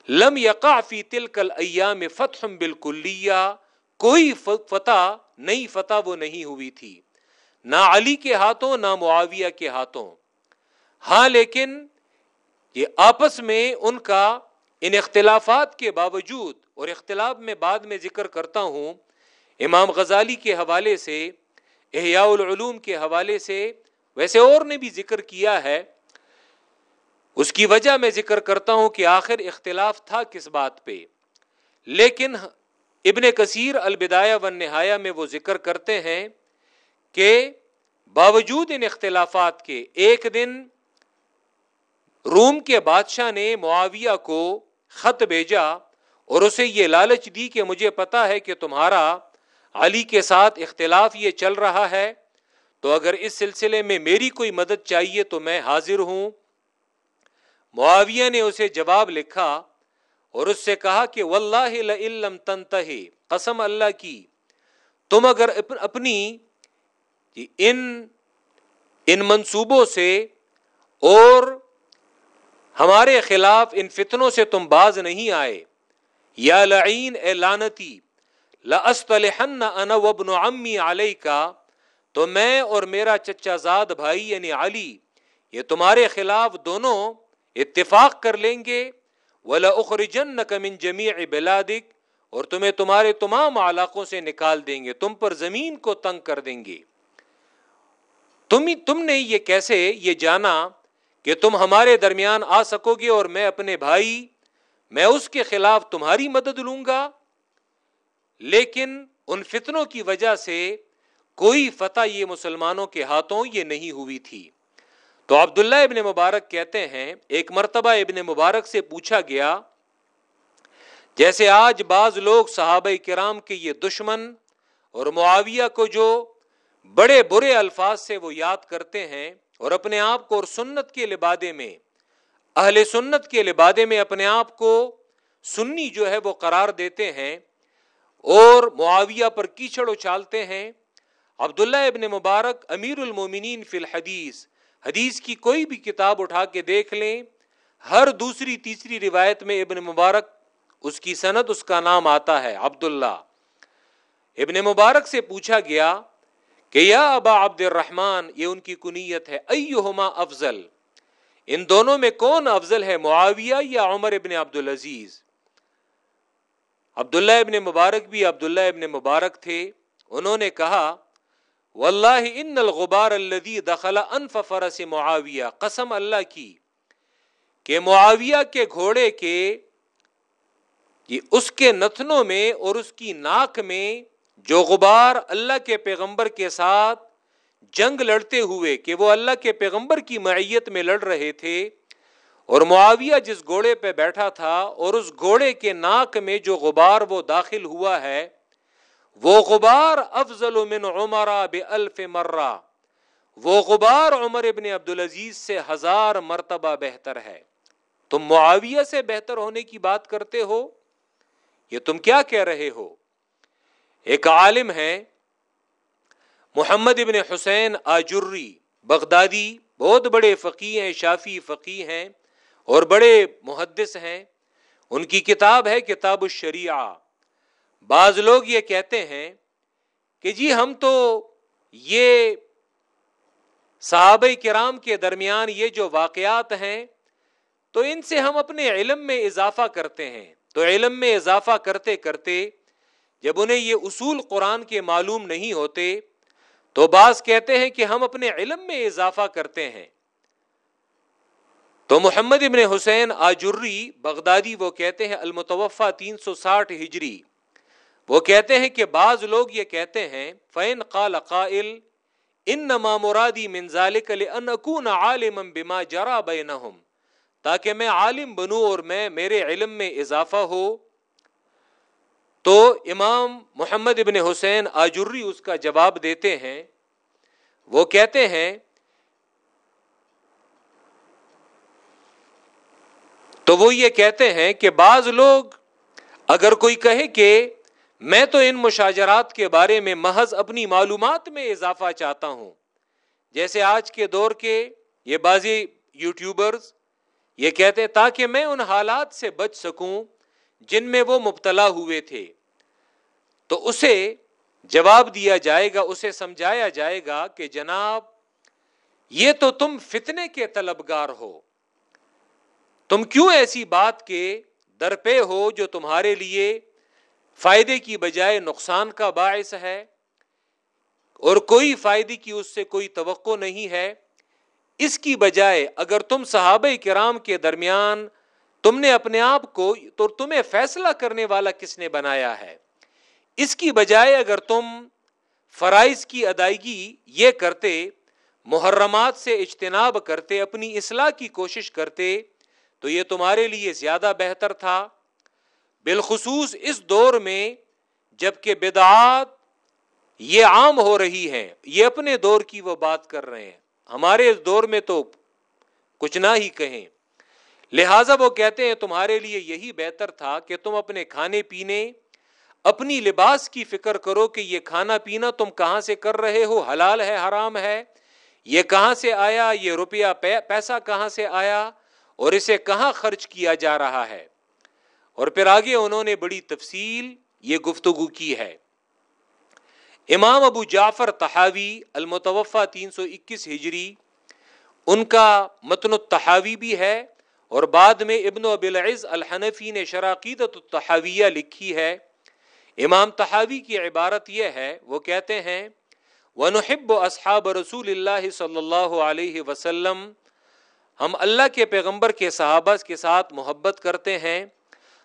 لم یقع فی تلکل ایام فتح بالکلیہ، کوئی فتح نئی فتح وہ نہیں ہوئی تھی۔ نہ علی کے ہاتھوں، نہ معاویہ کے ہاتھوں۔ ہاں لیکن یہ آپس میں ان کا ان اختلافات کے باوجود اور اختلاف میں بعد میں ذکر کرتا ہوں، امام غزالی کے حوالے سے، احیاء العلوم کے حوالے سے، ویسے اور نے بھی ذکر کیا ہے۔ اس کی وجہ میں ذکر کرتا ہوں کہ آخر اختلاف تھا کس بات پہ۔ لیکن ابن کثیر البدایہ و نہایا میں وہ ذکر کرتے ہیں کہ باوجود ان اختلافات کے ایک دن روم کے بادشاہ نے معاویہ کو خط بھیجا اور اسے یہ لالچ دی کہ مجھے پتا ہے کہ تمہارا علی کے ساتھ اختلاف یہ چل رہا ہے، تو اگر اس سلسلے میں میری کوئی مدد چاہیے تو میں حاضر ہوں۔ معاویہ نے اسے جواب لکھا اور اس سے کہا کہ واللہ تنتہی، قسم اللہ کی، تم اگر اپنی جی، ان ان منصوبوں سے اور ہمارے خلاف ان فتنوں سے تم باز نہیں آئے۔ یا لعین، اے لانتی لاسطلحن انا وابن عمی علی کا تو میں اور میرا چچا زاد بھائی یعنی علی، یہ تمہارے خلاف دونوں اتفاق کر لیں گے۔ ولا اخرجن من جمیع بلادک اور تمہیں تمہارے تمام علاقوں سے نکال دیں گے، تم پر زمین کو تنگ کر دیں گے۔ تم تم نے یہ کیسے یہ جانا کہ تم ہمارے درمیان آ سکو گے اور میں اپنے بھائی، میں اس کے خلاف تمہاری مدد لوں گا؟ لیکن ان فتنوں کی وجہ سے کوئی فتح یہ مسلمانوں کے ہاتھوں یہ نہیں ہوئی تھی۔ تو عبداللہ ابن مبارک کہتے ہیں، ایک مرتبہ ابن مبارک سے پوچھا گیا، جیسے آج بعض لوگ صحابہ کرام کے یہ دشمن اور معاویہ کو جو بڑے برے الفاظ سے وہ یاد کرتے ہیں اور اپنے آپ کو اور سنت کے لبادے میں، اہل سنت کے لبادے میں اپنے آپ کو سنی جو ہے وہ قرار دیتے ہیں اور معاویہ پر کیچڑ اچھالتے ہیں، عبداللہ ابن مبارک امیر المومنین فی الحدیث حدیث کی کوئی بھی کتاب اٹھا کے دیکھ لیں، ہر دوسری تیسری روایت میں ابن مبارک، اس کی صنعت اس کا نام آتا ہے عبداللہ۔ ابن مبارک سے پوچھا گیا کہ یا ابا عبد الرحمان یہ ان کی کنیت ہے، ایہما افضل؟ ان دونوں میں کون افضل ہے، معاویہ یا عمر ابن عبد العزیز عبداللہ ابن مبارک بھی عبداللہ ابن مبارک تھے۔ انہوں نے کہا واللہ ان الغبار الذي دخل انف فرس معاویہ، قسم اللہ کی کہ معاویہ کے گھوڑے کے اس کے نتنوں میں اور اس کی ناک میں جو غبار اللہ کے پیغمبر کے ساتھ جنگ لڑتے ہوئے کہ وہ اللہ کے پیغمبر کی معیت میں لڑ رہے تھے، اور معاویہ جس گھوڑے پہ بیٹھا تھا اور اس گھوڑے کے ناک میں جو غبار وہ داخل ہوا ہے وہ غبار افضل من عمر الف مرہ۔ وہ غبار عمر ابن عبد العزیز سے ہزار مرتبہ بہتر ہے۔ تم معاویہ سے بہتر ہونے کی بات کرتے ہو؟ یہ تم کیا کہہ رہے ہو؟ ایک عالم ہے، محمد ابن حسین آجری، بغدادی، بہت بڑے فقی ہیں شافی فقی ہیں اور بڑے محدث ہیں۔ ان کی کتاب ہے کتاب الشریعہ۔ بعض لوگ یہ کہتے ہیں کہ جی ہم تو یہ صحابہ کرام کے درمیان یہ جو واقعات ہیں، تو ان سے ہم اپنے علم میں اضافہ کرتے ہیں۔ تو علم میں اضافہ کرتے کرتے جب انہیں یہ اصول قرآن کے معلوم نہیں ہوتے، تو بعض کہتے ہیں کہ ہم اپنے علم میں اضافہ کرتے ہیں۔ تو محمد ابن حسین آجری بغدادی وہ کہتے ہیں المتوفا تین سو ساٹھ ہجری۔ وہ کہتے ہیں کہ بعض لوگ یہ کہتے ہیں فین قال قائل ان نما منظال عالم بما جرا بینہم تاکہ میں عالم بنوں اور میں میرے علم میں اضافہ ہو۔ تو امام محمد ابن حسین آجری اس کا جواب دیتے ہیں۔ وہ کہتے ہیں، تو وہ یہ کہتے ہیں کہ بعض لوگ اگر کوئی کہے کہ میں تو ان مشاجرات کے بارے میں محض اپنی معلومات میں اضافہ چاہتا ہوں۔ جیسے آج کے دور کے یہ بازی یوٹیوبرز یہ کہتے ہیں، تاکہ میں ان حالات سے بچ سکوں جن میں وہ مبتلا ہوئے تھے۔ تو اسے جواب دیا جائے گا، اسے سمجھایا جائے گا کہ جناب، یہ تو تم فتنے کے طلبگار ہو۔ تم کیوں ایسی بات کے در پہ ہو جو تمہارے لیے فائدے کی بجائے نقصان کا باعث ہے اور کوئی فائدے کی اس سے کوئی توقع نہیں ہے۔ اس کی بجائے اگر تم صحابہ کرام کے درمیان تم نے اپنے آپ کو تو تمہیں فیصلہ کرنے والا کس نے بنایا ہے؟ اس کی بجائے اگر تم فرائض کی ادائیگی یہ کرتے، محرمات سے اجتناب کرتے، اپنی اصلاح کی کوشش کرتے، تو یہ تمہارے لیے زیادہ بہتر تھا۔ بالخصوص اس دور میں جبکہ بدعات یہ عام ہو رہی ہیں، یہ اپنے دور کی وہ بات کر رہے ہیں۔ ہمارے اس دور میں تو کچھ نہ ہی کہیں۔ لہذا وہ کہتے ہیں، تمہارے لیے یہی بہتر تھا کہ تم اپنے کھانے پینے، اپنی لباس کی فکر کرو کہ یہ کھانا پینا تم کہاں سے کر رہے ہو، حلال ہے، حرام ہے؟ یہ کہاں سے آیا؟ یہ روپیہ پیسہ کہاں سے آیا؟ اور اسے کہاں خرچ کیا جا رہا ہے؟ اور پھر آگے انہوں نے بڑی تفصیل یہ گفتگو کی ہے۔ امام ابو جعفر تحاوی المتوفا تین سو اکیس ہجری، ان کا متن التحاوی بھی ہے اور بعد میں ابن ابلعز الحنفی نے شراکیدت التحاویہ لکھی ہے۔ امام تحاوی کی عبارت یہ ہے، وہ کہتے ہیں، وَنُحِبُّ أَصْحَابَ رسول اللہ صلی اللہ علیہ وسلم، ہم اللہ کے پیغمبر کے صحابہ کے ساتھ محبت کرتے ہیں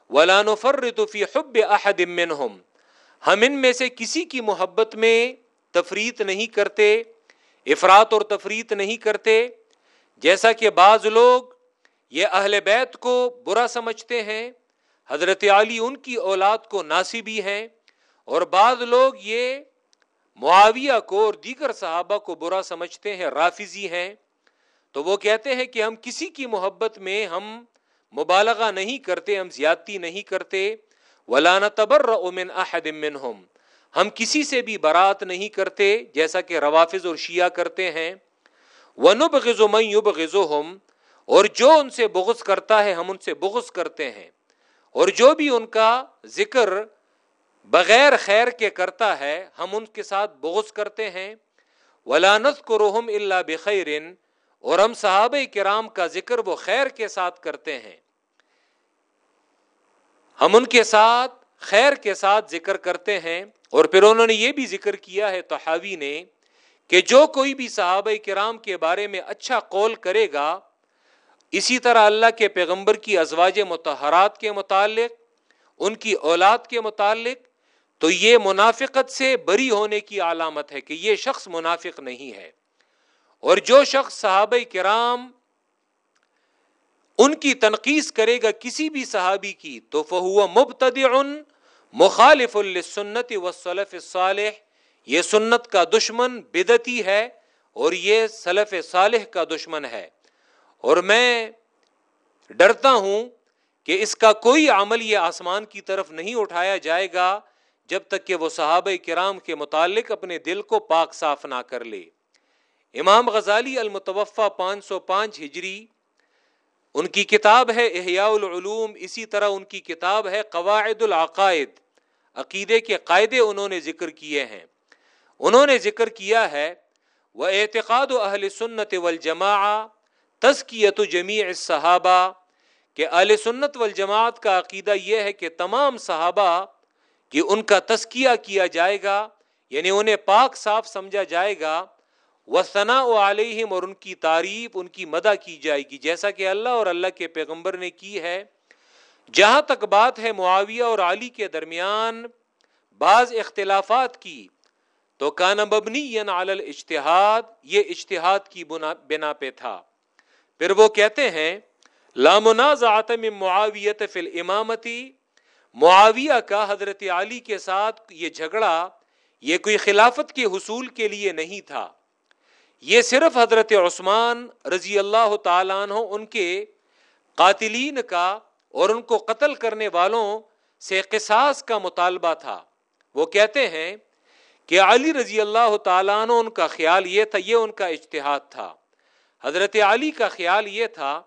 ولا نفرط في حب احد منهم ہم ان میں سے کسی کی محبت میں تفریط نہیں کرتے افراد اور تفریط نہیں کرتے۔ جیسا کہ بعض لوگ یہ اہل بیت کو برا سمجھتے ہیں، حضرت علی ان کی اولاد کو ناصبی ہیں۔ اور بعض لوگ یہ معاویہ کو اور دیگر صحابہ کو برا سمجھتے ہیں، رافضی ہیں۔ تو وہ کہتے ہیں کہ ہم کسی کی محبت میں ہم مبالغہ نہیں کرتے، ہم زیادتی نہیں کرتے۔ ولانا تبر امن احد منہم ہم کسی سے بھی برات نہیں کرتے، جیسا کہ روافظ اور شیعہ کرتے ہیں۔ ونب غزو میوب غزو اور جو ان سے بغض کرتا ہے، ہم ان سے بغض کرتے ہیں۔ اور جو بھی ان کا ذکر بغیر خیر کے کرتا ہے، ہم ان کے ساتھ بغض کرتے ہیں۔ ولانت کو روحم اللہ بخیرن اور ہم صحابہ کرام کا ذکر وہ خیر کے ساتھ کرتے ہیں۔ ہم ان کے ساتھ خیر کے ساتھ ذکر کرتے ہیں اور پھر انہوں نے یہ بھی ذکر کیا ہے تحاوی نے کہ جو کوئی بھی صحابہ کرام کے بارے میں اچھا قول کرے گا، اسی طرح اللہ کے پیغمبر کی ازواج متحرات کے متعلق، ان کی اولاد کے متعلق، تو یہ منافقت سے بری ہونے کی علامت ہے کہ یہ شخص منافق نہیں ہے۔ اور جو شخص صحابہ کرام ان کی تنقید کرے گا کسی بھی صحابی کی، تو فہو مبتد مخالف السنت و صلف صالح یہ سنت کا دشمن بدتی ہے اور یہ سلف صالح کا دشمن ہے۔ اور میں ڈرتا ہوں کہ اس کا کوئی عمل یہ آسمان کی طرف نہیں اٹھایا جائے گا جب تک کہ وہ صحابہ کرام کے متعلق اپنے دل کو پاک صاف نہ کر لے۔ امام غزالی المتوفہ پانچ سو پانچ ہجری، ان کی کتاب ہے احیاء العلوم، اسی طرح ان کی کتاب ہے قواعد العقائد، عقیدے کے قاعدے انہوں نے ذکر کیے ہیں۔ انہوں نے ذکر کیا ہے وہ اعتقاد و اہل سنت والجماع تزکیت جمیع صحابہ کہ اہل سنت والجماعت کا عقیدہ یہ ہے کہ تمام صحابہ، کہ ان کا تزکیہ کیا جائے گا یعنی انہیں پاک صاف سمجھا جائے گا۔ وہ ثنا و علیہم اور ان کی تعریف، ان کی مدہ کی جائے گی۔ جیسا کہ اللہ اور اللہ کے پیغمبر نے کی ہے۔ جہاں تک بات ہے معاویہ اور علی کے درمیان، بعض اختلافات کی۔ تو کان مبنی اشتہاد یہ اشتہاد کی بنا پہ تھا۔ پھر وہ کہتے ہیں لامنازعات من معاویت فی الامامتی معاویہ کا حضرت علی کے ساتھ یہ جھگڑا، یہ کوئی خلافت کے حصول کے لیے نہیں تھا۔ یہ صرف حضرت عثمان رضی اللہ تعالیٰ عنہ، ان کے قاتلین کا اور ان کو قتل کرنے والوں سے قصاص کا مطالبہ تھا۔ وہ کہتے ہیں کہ علی رضی اللہ تعالیٰ عنہ، ان کا خیال یہ تھا، یہ ان کا اجتہاد تھا۔ حضرت علی کا خیال یہ تھا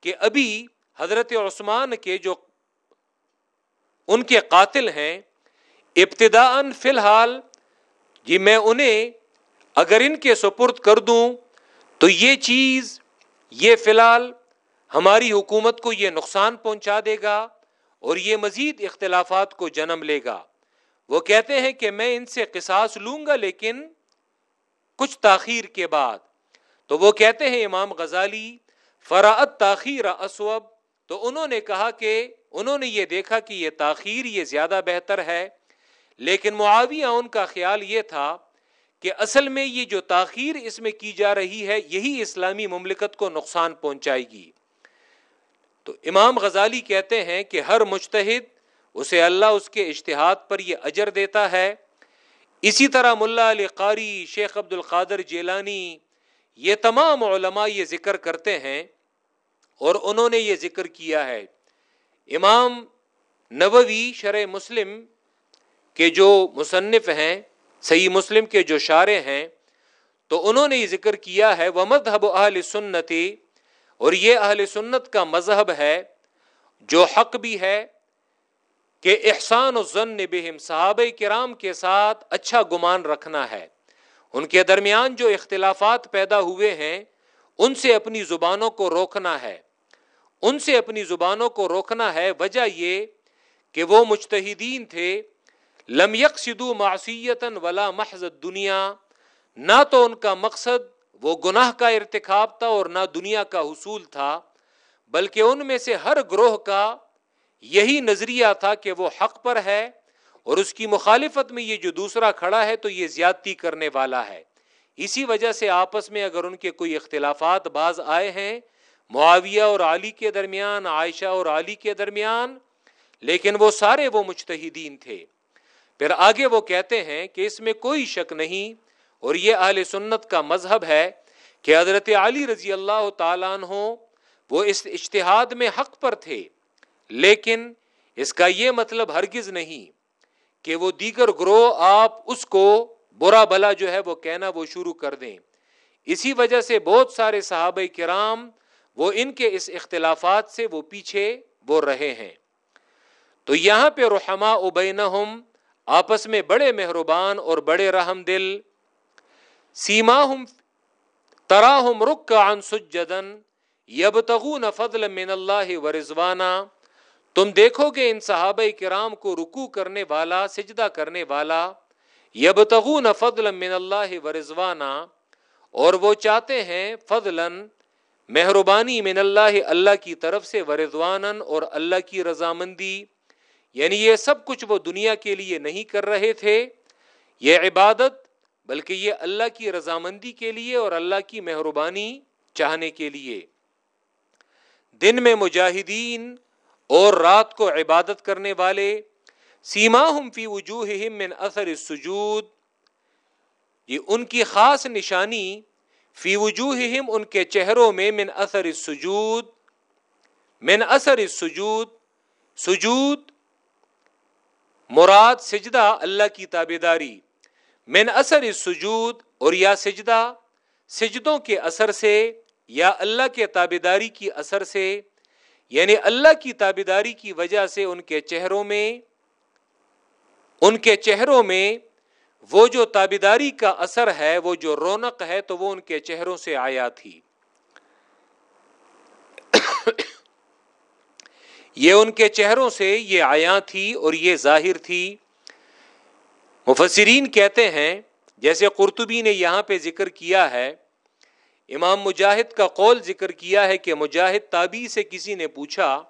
کہ ابھی حضرت عثمان کے جو ان کے قاتل ہیں ابتدا فی الحال جی میں انہیں اگر ان کے سپرد کر دوں، تو یہ چیز، یہ فی الحال ہماری حکومت کو یہ نقصان پہنچا دے گا اور یہ مزید اختلافات کو جنم لے گا۔ وہ کہتے ہیں کہ میں ان سے قصاص لوں گا، لیکن کچھ تاخیر کے بعد۔ تو وہ کہتے ہیں امام غزالی فراعت تاخیر اسوب تو انہوں نے کہا کہ، انہوں نے یہ دیکھا کہ یہ تاخیر یہ زیادہ بہتر ہے۔ لیکن معاویہ، ان کا خیال یہ تھا کہ اصل میں یہ جو تاخیر اس میں کی جا رہی ہے، یہی اسلامی مملکت کو نقصان پہنچائے گی۔ تو امام غزالی کہتے ہیں کہ ہر مشتحد اسے اللہ اس کے اشتہاد پر یہ اجر دیتا ہے۔ اسی طرح ملا علی قاری، شیخ عبد القادر جیلانی، یہ تمام علماء یہ ذکر کرتے ہیں اور انہوں نے یہ ذکر کیا ہے۔ امام نووی شرح مسلم کے جو مصنف ہیں صحیح مسلم کے جو شارے ہیں، تو انہوں نے یہ ذکر کیا ہے وہ مذہب اہل سنتی اور یہ اہل سنت کا مذہب ہے، جو حق بھی ہے کہ احسان و ضن بہم صحابہ کرام کے ساتھ اچھا گمان رکھنا ہے۔ ان کے درمیان جو اختلافات پیدا ہوئے ہیں، ان سے اپنی زبانوں کو روکنا ہے۔ ان سے اپنی زبانوں کو روکنا ہے، وجہ یہ کہ وہ مجتہدین تھے۔ لم یکسدو معصیتن ولا محض دنیا نہ تو ان کا مقصد وہ گناہ کا ارتکاب تھا اور نہ دنیا کا حصول تھا، بلکہ ان میں سے ہر گروہ کا یہی نظریہ تھا کہ وہ حق پر ہے اور اس کی مخالفت میں یہ جو دوسرا کھڑا ہے تو یہ زیادتی کرنے والا ہے۔ اسی وجہ سے آپس میں اگر ان کے کوئی اختلافات بعض آئے ہیں، معاویہ اور علی کے درمیان، عائشہ اور علی کے درمیان، لیکن وہ سارے وہ مجتہدین تھے۔ پھر آگے وہ کہتے ہیں کہ اس میں کوئی شک نہیں اور یہ اہل سنت کا مذہب ہے کہ حضرت علی رضی اللہ تعالیٰ عنہ وہ اس اشتہاد میں حق پر تھے، لیکن اس کا یہ مطلب ہرگز نہیں کہ وہ دیگر گروہ آپ اس کو برا بلا جو ہے وہ کہنا وہ شروع کر دیں۔ اسی وجہ سے بہت سارے صحابہ کرام وہ ان کے اس اختلافات سے وہ پیچھے وہ رہے ہیں۔ تو یہاں پہ رحما ابین آپس میں بڑے مہربان اور بڑے رحم دل سیما ہم ترا ہم رک عن سجدن یب تغون فضل من اللہ و رضوانہ تم دیکھو گے ان صحابہ کرام کو رکو کرنے والا، سجدہ کرنے والا یب تغون فضل من اللہ و رضوانہ اور وہ چاہتے ہیں فضلن مہربانی من اللہ اللہ کی طرف سے ورضوان اور اللہ کی رضامندی۔ یعنی یہ سب کچھ وہ دنیا کے لیے نہیں کر رہے تھے، یہ عبادت، بلکہ یہ اللہ کی رضامندی کے لیے اور اللہ کی مہربانی چاہنے کے لیے۔ دن میں مجاہدین اور رات کو عبادت کرنے والے سیما ہم فی وجوہ من اثر السجود۔ یہ ان کی خاص نشانی فی وجوہہم ان کے چہروں میں من اثر السجود، من اثر السجود، سجود مراد سجدہ اللہ کی تابے داری من اثر السجود اور یا سجدہ، سجدوں کے اثر سے یا اللہ کے تابے داری کی اثر سے یعنی اللہ کی تابے داری کی وجہ سے ان کے چہروں میں، ان کے چہروں میں وہ جو تابیداری کا اثر ہے، وہ جو رونق ہے تو وہ ان کے چہروں سے آیا تھی۔ یہ ان کے چہروں سے یہ آیا تھی اور یہ ظاہر تھی۔ مفسرین کہتے ہیں، جیسے قرطبی نے یہاں پہ ذکر کیا ہے، امام مجاہد کا قول ذکر کیا ہے کہ مجاہد تابی سے کسی نے پوچھا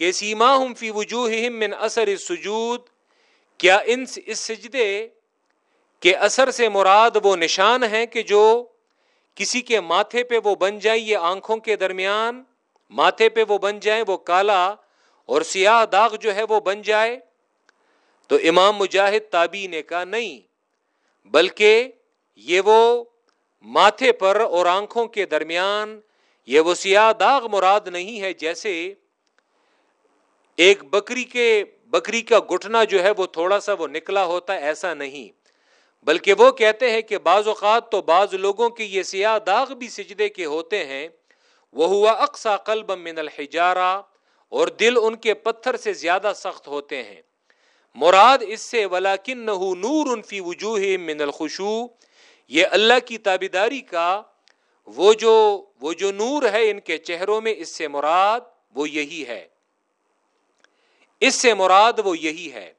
کہ سیما ہم فی وجوہ من اثر السجود، کیا ان اس سجدے کہ اثر سے مراد وہ نشان ہے کہ جو کسی کے ماتھے پہ وہ بن جائے یہ آنکھوں کے درمیان؟ ماتھے پہ وہ بن جائے وہ کالا اور سیاہ داغ جو ہے وہ بن جائے۔ تو امام مجاہد تابی نے کہا، نہیں، بلکہ یہ وہ ماتھے پر اور آنکھوں کے درمیان یہ وہ سیاہ داغ مراد نہیں ہے، جیسے ایک بکری کے، بکری کا گٹنا جو ہے وہ تھوڑا سا وہ نکلا ہوتا، ایسا نہیں۔ بلکہ وہ کہتے ہیں کہ بعض اوقات تو بعض لوگوں کے یہ سیاہ داغ بھی سجدے کے ہوتے ہیں وہ ہوا اقسا قلب من الحجارہ اور دل ان کے پتھر سے زیادہ سخت ہوتے ہیں۔ مراد اس سے ولاکن نور ان فی وجوہ من الخشو یہ اللہ کی تابیداری کا وہ جو وہ جو نور ہے ان کے چہروں میں، اس سے مراد وہ یہی ہے۔ اس سے مراد وہ یہی ہے۔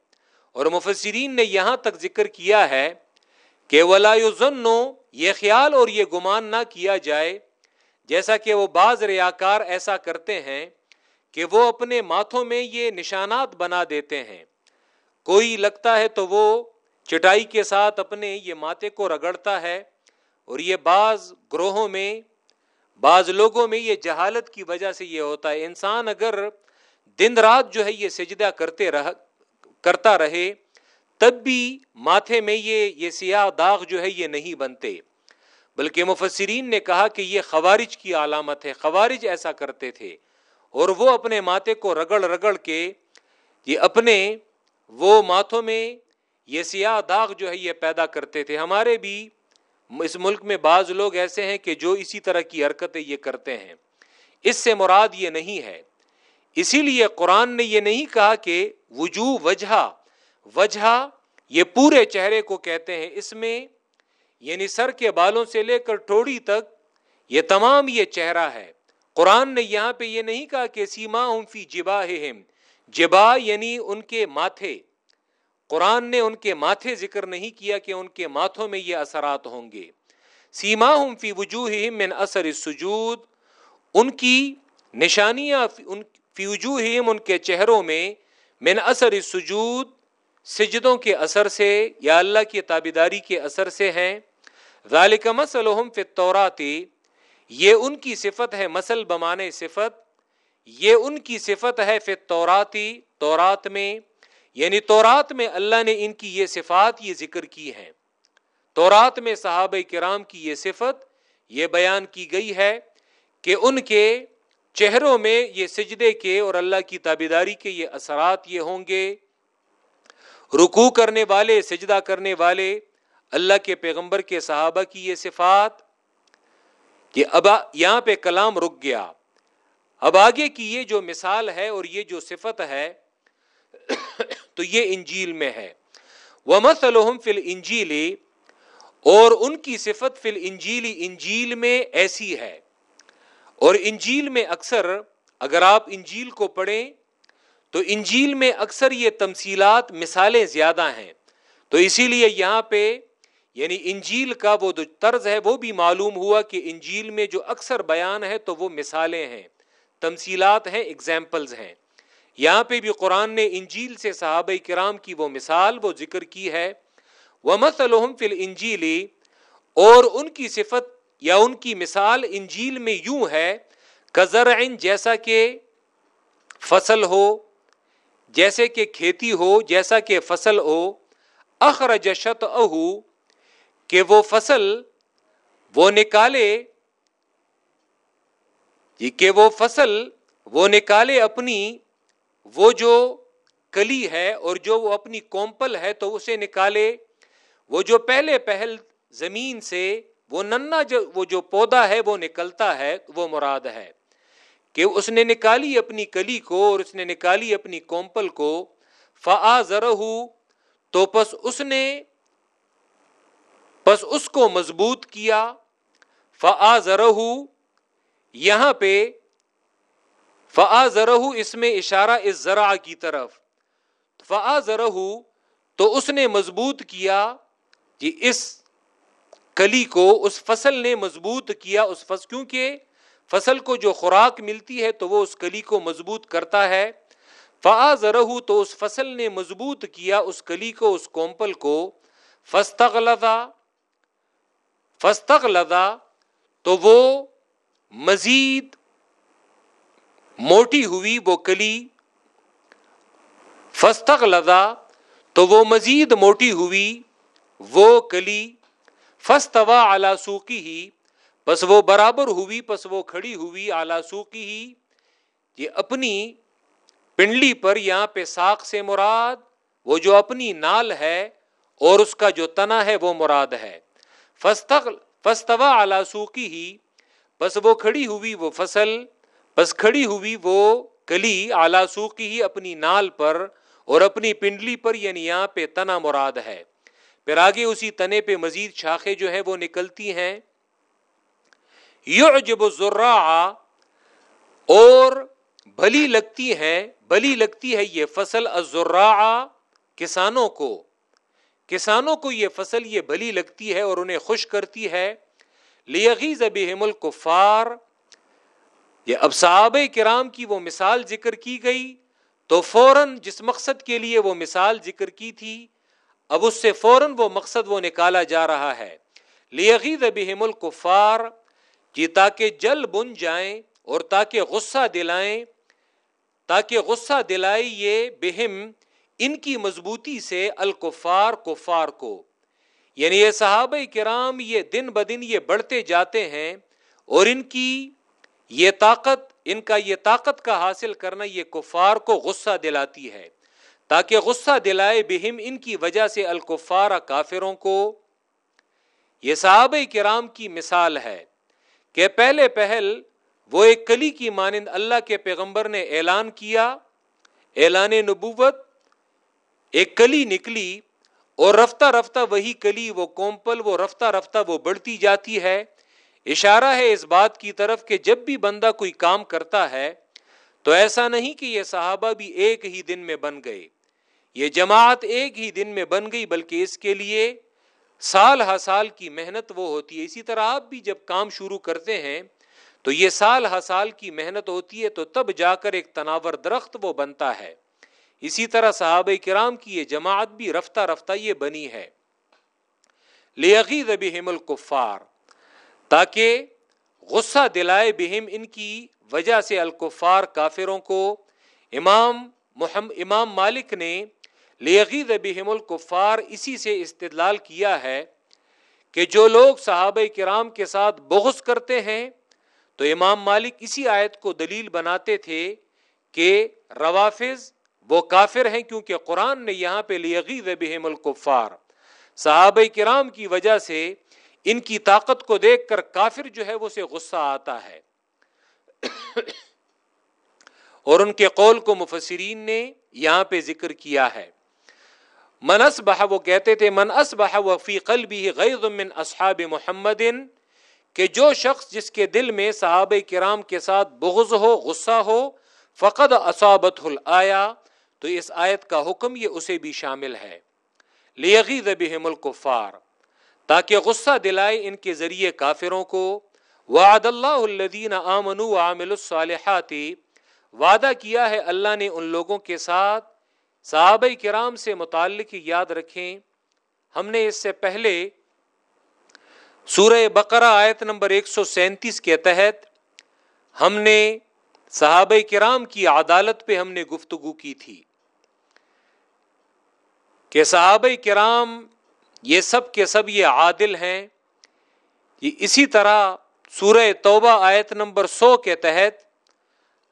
اور مفسرین نے یہاں تک ذکر کیا ہے کہ ولا یہ خیال اور یہ گمان نہ کیا جائے جیسا کہ وہ بعض ریاکار ایسا کرتے ہیں کہ وہ اپنے ماتھوں میں یہ نشانات بنا دیتے ہیں۔ کوئی لگتا ہے تو وہ چٹائی کے ساتھ اپنے یہ ماتے کو رگڑتا ہے اور یہ بعض گروہوں میں، بعض لوگوں میں یہ جہالت کی وجہ سے یہ ہوتا ہے۔ انسان اگر دن رات جو ہے یہ سجدہ کرتے رہ، کرتا رہے، تب بھی ماتھے میں یہ یہ سیاہ داغ جو ہے یہ نہیں بنتے۔ بلکہ مفسرین نے کہا کہ یہ خوارج کی علامت ہے، خوارج ایسا کرتے تھے۔ اور وہ اپنے ماتھے کو رگڑ رگڑ کے، یہ اپنے وہ ماتھوں میں یہ سیاہ داغ جو ہے یہ پیدا کرتے تھے۔ ہمارے بھی اس ملک میں بعض لوگ ایسے ہیں کہ جو اسی طرح کی حرکتیں یہ کرتے ہیں۔ اس سے مراد یہ نہیں ہے۔ اسی لیے قرآن نے یہ نہیں کہا کہ وجو وجہ وجہ یہ پورے چہرے کو کہتے ہیں۔ اس میں یعنی سر کے بالوں سے لے کر ٹوڑی تک، یہ تمام یہ چہرہ ہے۔ قرآن نے یہاں پہ یہ نہیں کہا کہ سیما ہم فی جبا جبا یعنی ان کے ماتھے۔ قرآن نے ان کے ماتھے ذکر نہیں کیا کہ ان کے ماتھوں میں یہ اثرات ہوں گے۔ سیما ہم فی وجوہ من اثر السجود، ان کی نشانیاں ان، فی وجوہ ان کے چہروں میں من اثر السجود، سجدوں کے اثر سے یا اللہ کی تابیداری کے اثر سے ہیں۔ ذالک مسلحم فطوراتی یہ ان کی صفت ہے مسل بمانے صفت، یہ ان کی صفت ہے فطوراتی تورات میں یعنی تورات میں اللہ نے ان کی یہ صفات یہ ذکر کی ہیں۔ تورات میں صحابہ کرام کی یہ صفت یہ بیان کی گئی ہے کہ ان کے چہروں میں یہ سجدے کے اور اللہ کی تابیداری کے یہ اثرات یہ ہوں گے۔ رکو کرنے والے، سجدہ کرنے والے اللہ کے پیغمبر کے صحابہ کی یہ صفات کہ اب یہاں پہ کلام رک گیا۔ اب آگے کی یہ جو مثال ہے اور یہ جو صفت ہے تو یہ انجیل میں ہے۔ وہ مسلحم فل انجیلی اور ان کی صفت فل انجیلی انجیل میں ایسی ہے۔ اور انجیل میں اکثر اگر آپ انجیل کو پڑھیں تو انجیل میں اکثر یہ تمثیلات مثالیں زیادہ ہیں۔ تو اسی لیے یہاں پہ یعنی انجیل کا وہ جو طرز ہے وہ بھی معلوم ہوا کہ انجیل میں جو اکثر بیان ہے تو وہ مثالیں ہیں، تمثیلات ہیں اگزامپلز ہیں۔ یہاں پہ بھی قرآن نے انجیل سے صحابہ کرام کی وہ مثال وہ ذکر کی ہے۔ وہ مسلحم فل انجیلی اور ان کی صفت یا ان کی مثال انجیل میں یوں ہے کزر جیسا کہ فصل ہو، جیسے کہ کھیتی ہو، جیسا کہ فصل ہو، اخرج شت اہو کہ وہ فصل وہ نکالے جی کہ وہ فصل وہ نکالے اپنی، وہ جو کلی ہے اور جو وہ اپنی کومپل ہے تو اسے نکالے۔ وہ جو پہلے پہل زمین سے وہ ننا جو، وہ جو پودا ہے وہ نکلتا ہے، وہ مراد ہے۔ کہ اس نے نکالی اپنی کلی کو اور اس نے نکالی اپنی کومپل کو فا ذرا تو پس اس نے پس اس کو مضبوط کیا فا یہاں پہ فا ذرا اس میں اشارہ اس ذرا کی طرف۔ فا ذرا تو اس نے مضبوط کیا جی اس کلی کو، اس فصل نے مضبوط کیا، اس فصل، کیونکہ فصل کو جو خوراک ملتی ہے تو وہ اس کلی کو مضبوط کرتا ہے۔ فعض رہو تو اس فصل نے مضبوط کیا، اس کلی کو، اس کومپل کو۔ فستغ لدا فستغ لدا تو وہ مزید موٹی ہوئی وہ کلی۔ فستغ لدا تو وہ مزید موٹی ہوئی وہ کلی۔ فستوا اعلی سوکی ہی بس وہ برابر ہوئی، پس وہ کھڑی ہوئی اعلی سوکی ہی یہ اپنی پنڈلی پر یہاں پہ ساخ سے مراد، وہ جو اپنی نال ہے اور اس کا جو تنا ہے وہ مراد ہے۔ فستوا اعلی سوکی ہی بس وہ کھڑی ہوئی وہ فصل، بس کھڑی ہوئی وہ کلی اعلی سوکی ہی اپنی نال پر اور اپنی پنڈلی پر یعنی یہاں پہ تنا مراد ہے۔ پھر آگے اسی تنے پہ مزید شاخیں جو ہے وہ نکلتی ہیں۔ یعجب الزرا اور بھلی لگتی ہے بلی لگتی ہے یہ فصل الزرا کسانوں کو۔ کسانوں کو یہ فصل یہ بھلی لگتی ہے اور انہیں خوش کرتی ہے۔ لیغیز بہم الکفار۔ یہ اب صحابہ کرام کی وہ مثال ذکر کی گئی۔ تو فوراً جس مقصد کے لیے وہ مثال ذکر کی تھی، اب اس سے فوراً وہ مقصد وہ نکالا جا رہا ہے۔ لیغید بہم الکفار۔ جی تاکہ جل بن جائیں اور تاکہ غصہ دلائیں، تاکہ غصہ دلائے یہ بہم ان کی مضبوطی سے الکفار کفار کو۔ یعنی یہ صحابہ کرام یہ دن بدن یہ بڑھتے جاتے ہیں اور ان کی یہ طاقت، ان کا یہ طاقت کا حاصل کرنا یہ کفار کو غصہ دلاتی ہے۔ تاکہ غصہ دلائے بہم ان کی وجہ سے الکفار کافروں کو۔ یہ صحابہ کرام کی مثال ہے کہ پہلے پہل وہ ایک کلی کی مانند اللہ کے پیغمبر نے اعلان کیا، اعلان نبوت ایک کلی نکلی اور رفتہ رفتہ وہی کلی، وہ کومپل، وہ رفتہ رفتہ، وہ بڑھتی جاتی ہے۔ اشارہ ہے اس بات کی طرف کہ جب بھی بندہ کوئی کام کرتا ہے تو ایسا نہیں کہ یہ صحابہ بھی ایک ہی دن میں بن گئے۔ یہ جماعت ایک ہی دن میں بن گئی، بلکہ اس کے لیے سال ہا سال کی محنت وہ ہوتی ہے۔ اسی طرح آپ بھی جب کام شروع کرتے ہیں تو یہ سال ہا سال کی محنت ہوتی ہے تو تب جا کر ایک تناور درخت وہ بنتا ہے۔ اسی طرح صحابہ کرام کی یہ جماعت بھی رفتہ رفتہ یہ بنی ہے۔ لیغید بہم الکفار، تاکہ غصہ دلائے بہم ان کی وجہ سے الکفار کافروں کو امام محمد امام مالک نے لیغید بہم الکفار اسی سے استدلال کیا ہے کہ جو لوگ صحابہ کرام کے ساتھ بغض کرتے ہیں، تو امام مالک اسی آیت کو دلیل بناتے تھے کہ روافظ وہ کافر ہیں کیونکہ قرآن نے یہاں پہ لیغیظ بہم الکفار۔ صحابہ کرام کی وجہ سے ان کی طاقت کو دیکھ کر کافر جو ہے وہ سے غصہ آتا ہے۔ اور ان کے قول کو مفسرین نے یہاں پہ ذکر کیا ہے۔ من اسبح وہ کہتے تھے، من اسبح وفی قلبی غیظ من اصحاب محمد، کہ جو شخص جس کے دل میں صحابہ کرام کے ساتھ بغض ہو، غصہ ہو، فقد اصابت الآیا تو اس آیت کا حکم یہ اسے بھی شامل ہے۔ لیغیظ بہم الکفار، تاکہ غصہ دلائے ان کے ذریعے کافروں کو۔ وعد اللہ الذین آمنوا وعملوا الصالحات، وعدہ کیا ہے اللہ نے ان لوگوں کے ساتھ۔ صحابہ کرام سے متعلق یاد رکھیں، ہم نے اس سے پہلے سورہ بقرہ آیت نمبر ایک سو سینتیس کے تحت ہم نے صحابہ کرام کی عدالت پہ ہم نے گفتگو کی تھی۔ کہ صحابہ کرام یہ سب کے سب یہ عادل ہیں، یہ اسی طرح سورہ توبہ آیت نمبر سو کے تحت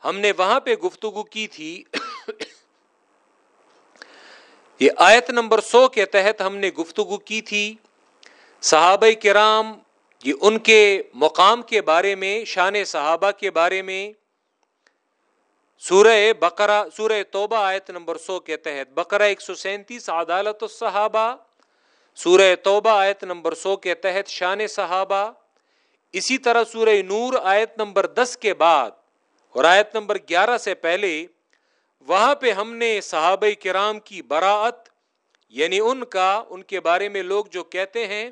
ہم نے وہاں پہ گفتگو کی تھی۔ یہ آیت نمبر سو کے تحت ہم نے گفتگو کی تھی۔ صحابہ کرام یہ ان کے مقام کے بارے میں، شان صحابہ کے بارے میں سورہ بقرہ، سورہ توبہ آیت نمبر سو کے تحت بقرہ ایک سو سینتیس، عدالت الصحابہ، سورہ توبہ آیت نمبر سو کے تحت شان صحابہ، اسی طرح سورہ نور آیت نمبر دس کے بعد اور آیت نمبر گیارہ سے پہلے وہاں پہ ہم نے صحابہ کرام کی براعت یعنی ان کا، ان کے بارے میں لوگ جو کہتے ہیں،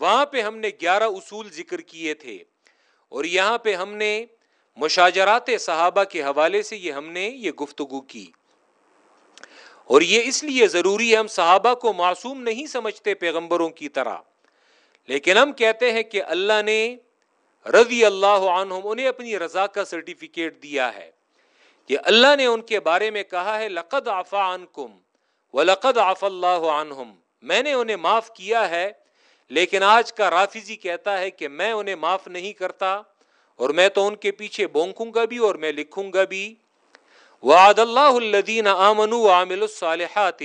وہاں پہ ہم نے گیارہ اصول ذکر کیے تھے اور یہاں پہ ہم نے مشاجرات صحابہ کے حوالے سے یہ ہم نے یہ گفتگو کی۔ اور یہ اس لیے ضروری ہے ہم صحابہ کو معصوم نہیں سمجھتے پیغمبروں کی طرح۔ لیکن ہم کہتے ہیں کہ اللہ نے رضی اللہ عنہم انہیں اپنی رضا کا سرٹیفکیٹ دیا ہے۔ کہ اللہ نے ان کے بارے میں کہا ہے، لقد آفا عنکم و لقد آف اللہ عنہم۔ میں نے انہیں معاف کیا ہے، لیکن آج کا رافضی کہتا ہے کہ میں انہیں معاف نہیں کرتا۔ اور میں تو ان کے پیچھے بونکوں گا بھی اور میں لکھوں گا بھی۔ وعد اللہ الدین آمن عامل الصالحات۔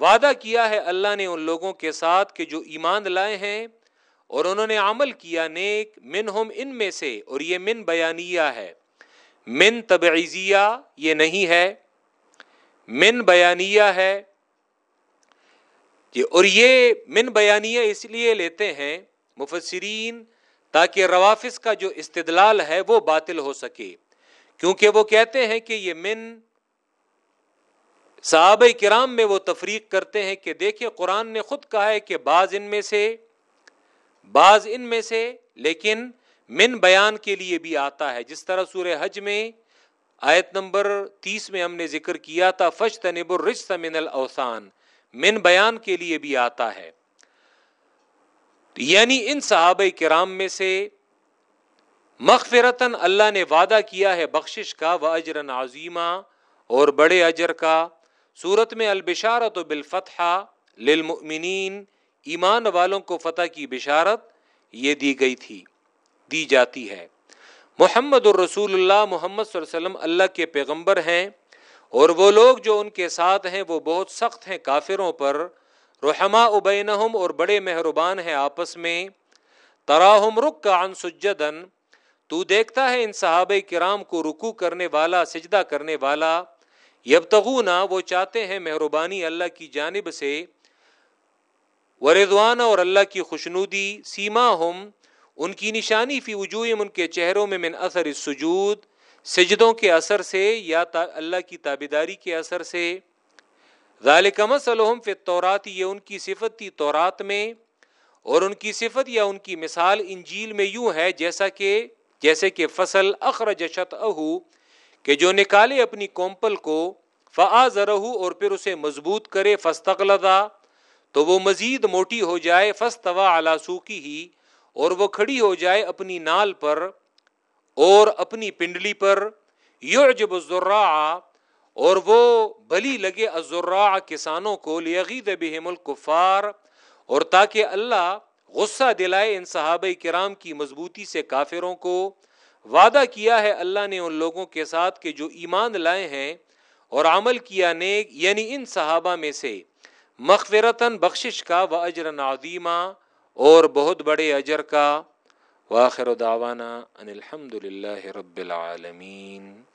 وعدہ کیا ہے اللہ نے ان لوگوں کے ساتھ کہ جو ایمان لائے ہیں اور انہوں نے عمل کیا نیک من ہم ان میں سے، اور یہ من بیانیہ ہے۔ من تبعیزیہ یہ نہیں ہے۔ من بیانیہ ہے۔ اور یہ من بیانیہ اس لیے لیتے ہیں مفسرین تاکہ روافظ کا جو استدلال ہے وہ باطل ہو سکے۔ کیونکہ وہ کہتے ہیں کہ یہ من صحابہ کرام میں وہ تفریق کرتے ہیں کہ دیکھیں قرآن نے خود کہا ہے کہ بعض ان میں سے، بعض ان میں سے، لیکن من بیان کے لیے بھی آتا ہے۔ جس طرح سورہ حج میں آیت نمبر تیس میں ہم نے ذکر کیا تھا فش تنب الرش من الاوسان من بیان کے لیے بھی آتا ہے۔ یعنی ان صحابہ کرام میں سے مغفرتن اللہ نے وعدہ کیا ہے بخشش کا و اجرن عظیمہ اور بڑے اجر کا۔ صورت میں البشارت و بالفتح للمؤمنین، ایمان والوں کو فتح کی بشارت یہ دی گئی تھی، دی جاتی ہے۔ محمد الرسول اللہ محمد صلی اللہ علیہ وسلم اللہ کے پیغمبر ہیں اور وہ لوگ جو ان کے ساتھ ہیں وہ بہت سخت ہیں کافروں پر۔ رحما ابینہم اور بڑے مہربان ہیں آپس میں، تراہم رک کا ان سجدن تو دیکھتا ہے ان صحابہ کرام کو رکو کرنے والا، سجدہ کرنے والا یبتغونا وہ چاہتے ہیں مہربانی اللہ کی جانب سے وردوانہ اور اللہ کی خوشنودی سیما ہم ان کی نشانی فی وجوہم ان کے چہروں میں من اثر السجود، سجدوں کے اثر سے یا اللہ کی تابیداری کے اثر سے۔ ذالک مسلہم فی التورات، یہ ان کی صفت تھی تورات میں، اور ان کی صفت یا ان کی مثال انجیل میں یوں ہے، جیسا کہ، جیسے کہ فصل اخرج شت کہ جو نکالے اپنی کومپل کو فعض اور پھر اسے مضبوط کرے فستقلدا تو وہ مزید موٹی ہو جائے فستوا علاسوکی ہی اور وہ کھڑی ہو جائے اپنی نال پر، اور اپنی پنڈلی پر، یعجب الزراع اور وہ بلی لگے الزراع کسانوں کو لیغید بہم الکفار، اور تاکہ اللہ غصہ دلائے ان صحابہ کرام کی مضبوطی سے کافروں کو وعدہ کیا ہے اللہ نے ان لوگوں کے ساتھ کہ جو ایمان لائے ہیں اور عمل کیا نیک یعنی ان صحابہ میں سے مغفرتاً بخشش کا و اجر نعدیمہ اور بہت بڑے اجر کا۔ واخر دعوانا ان الحمد للہ رب العالمین۔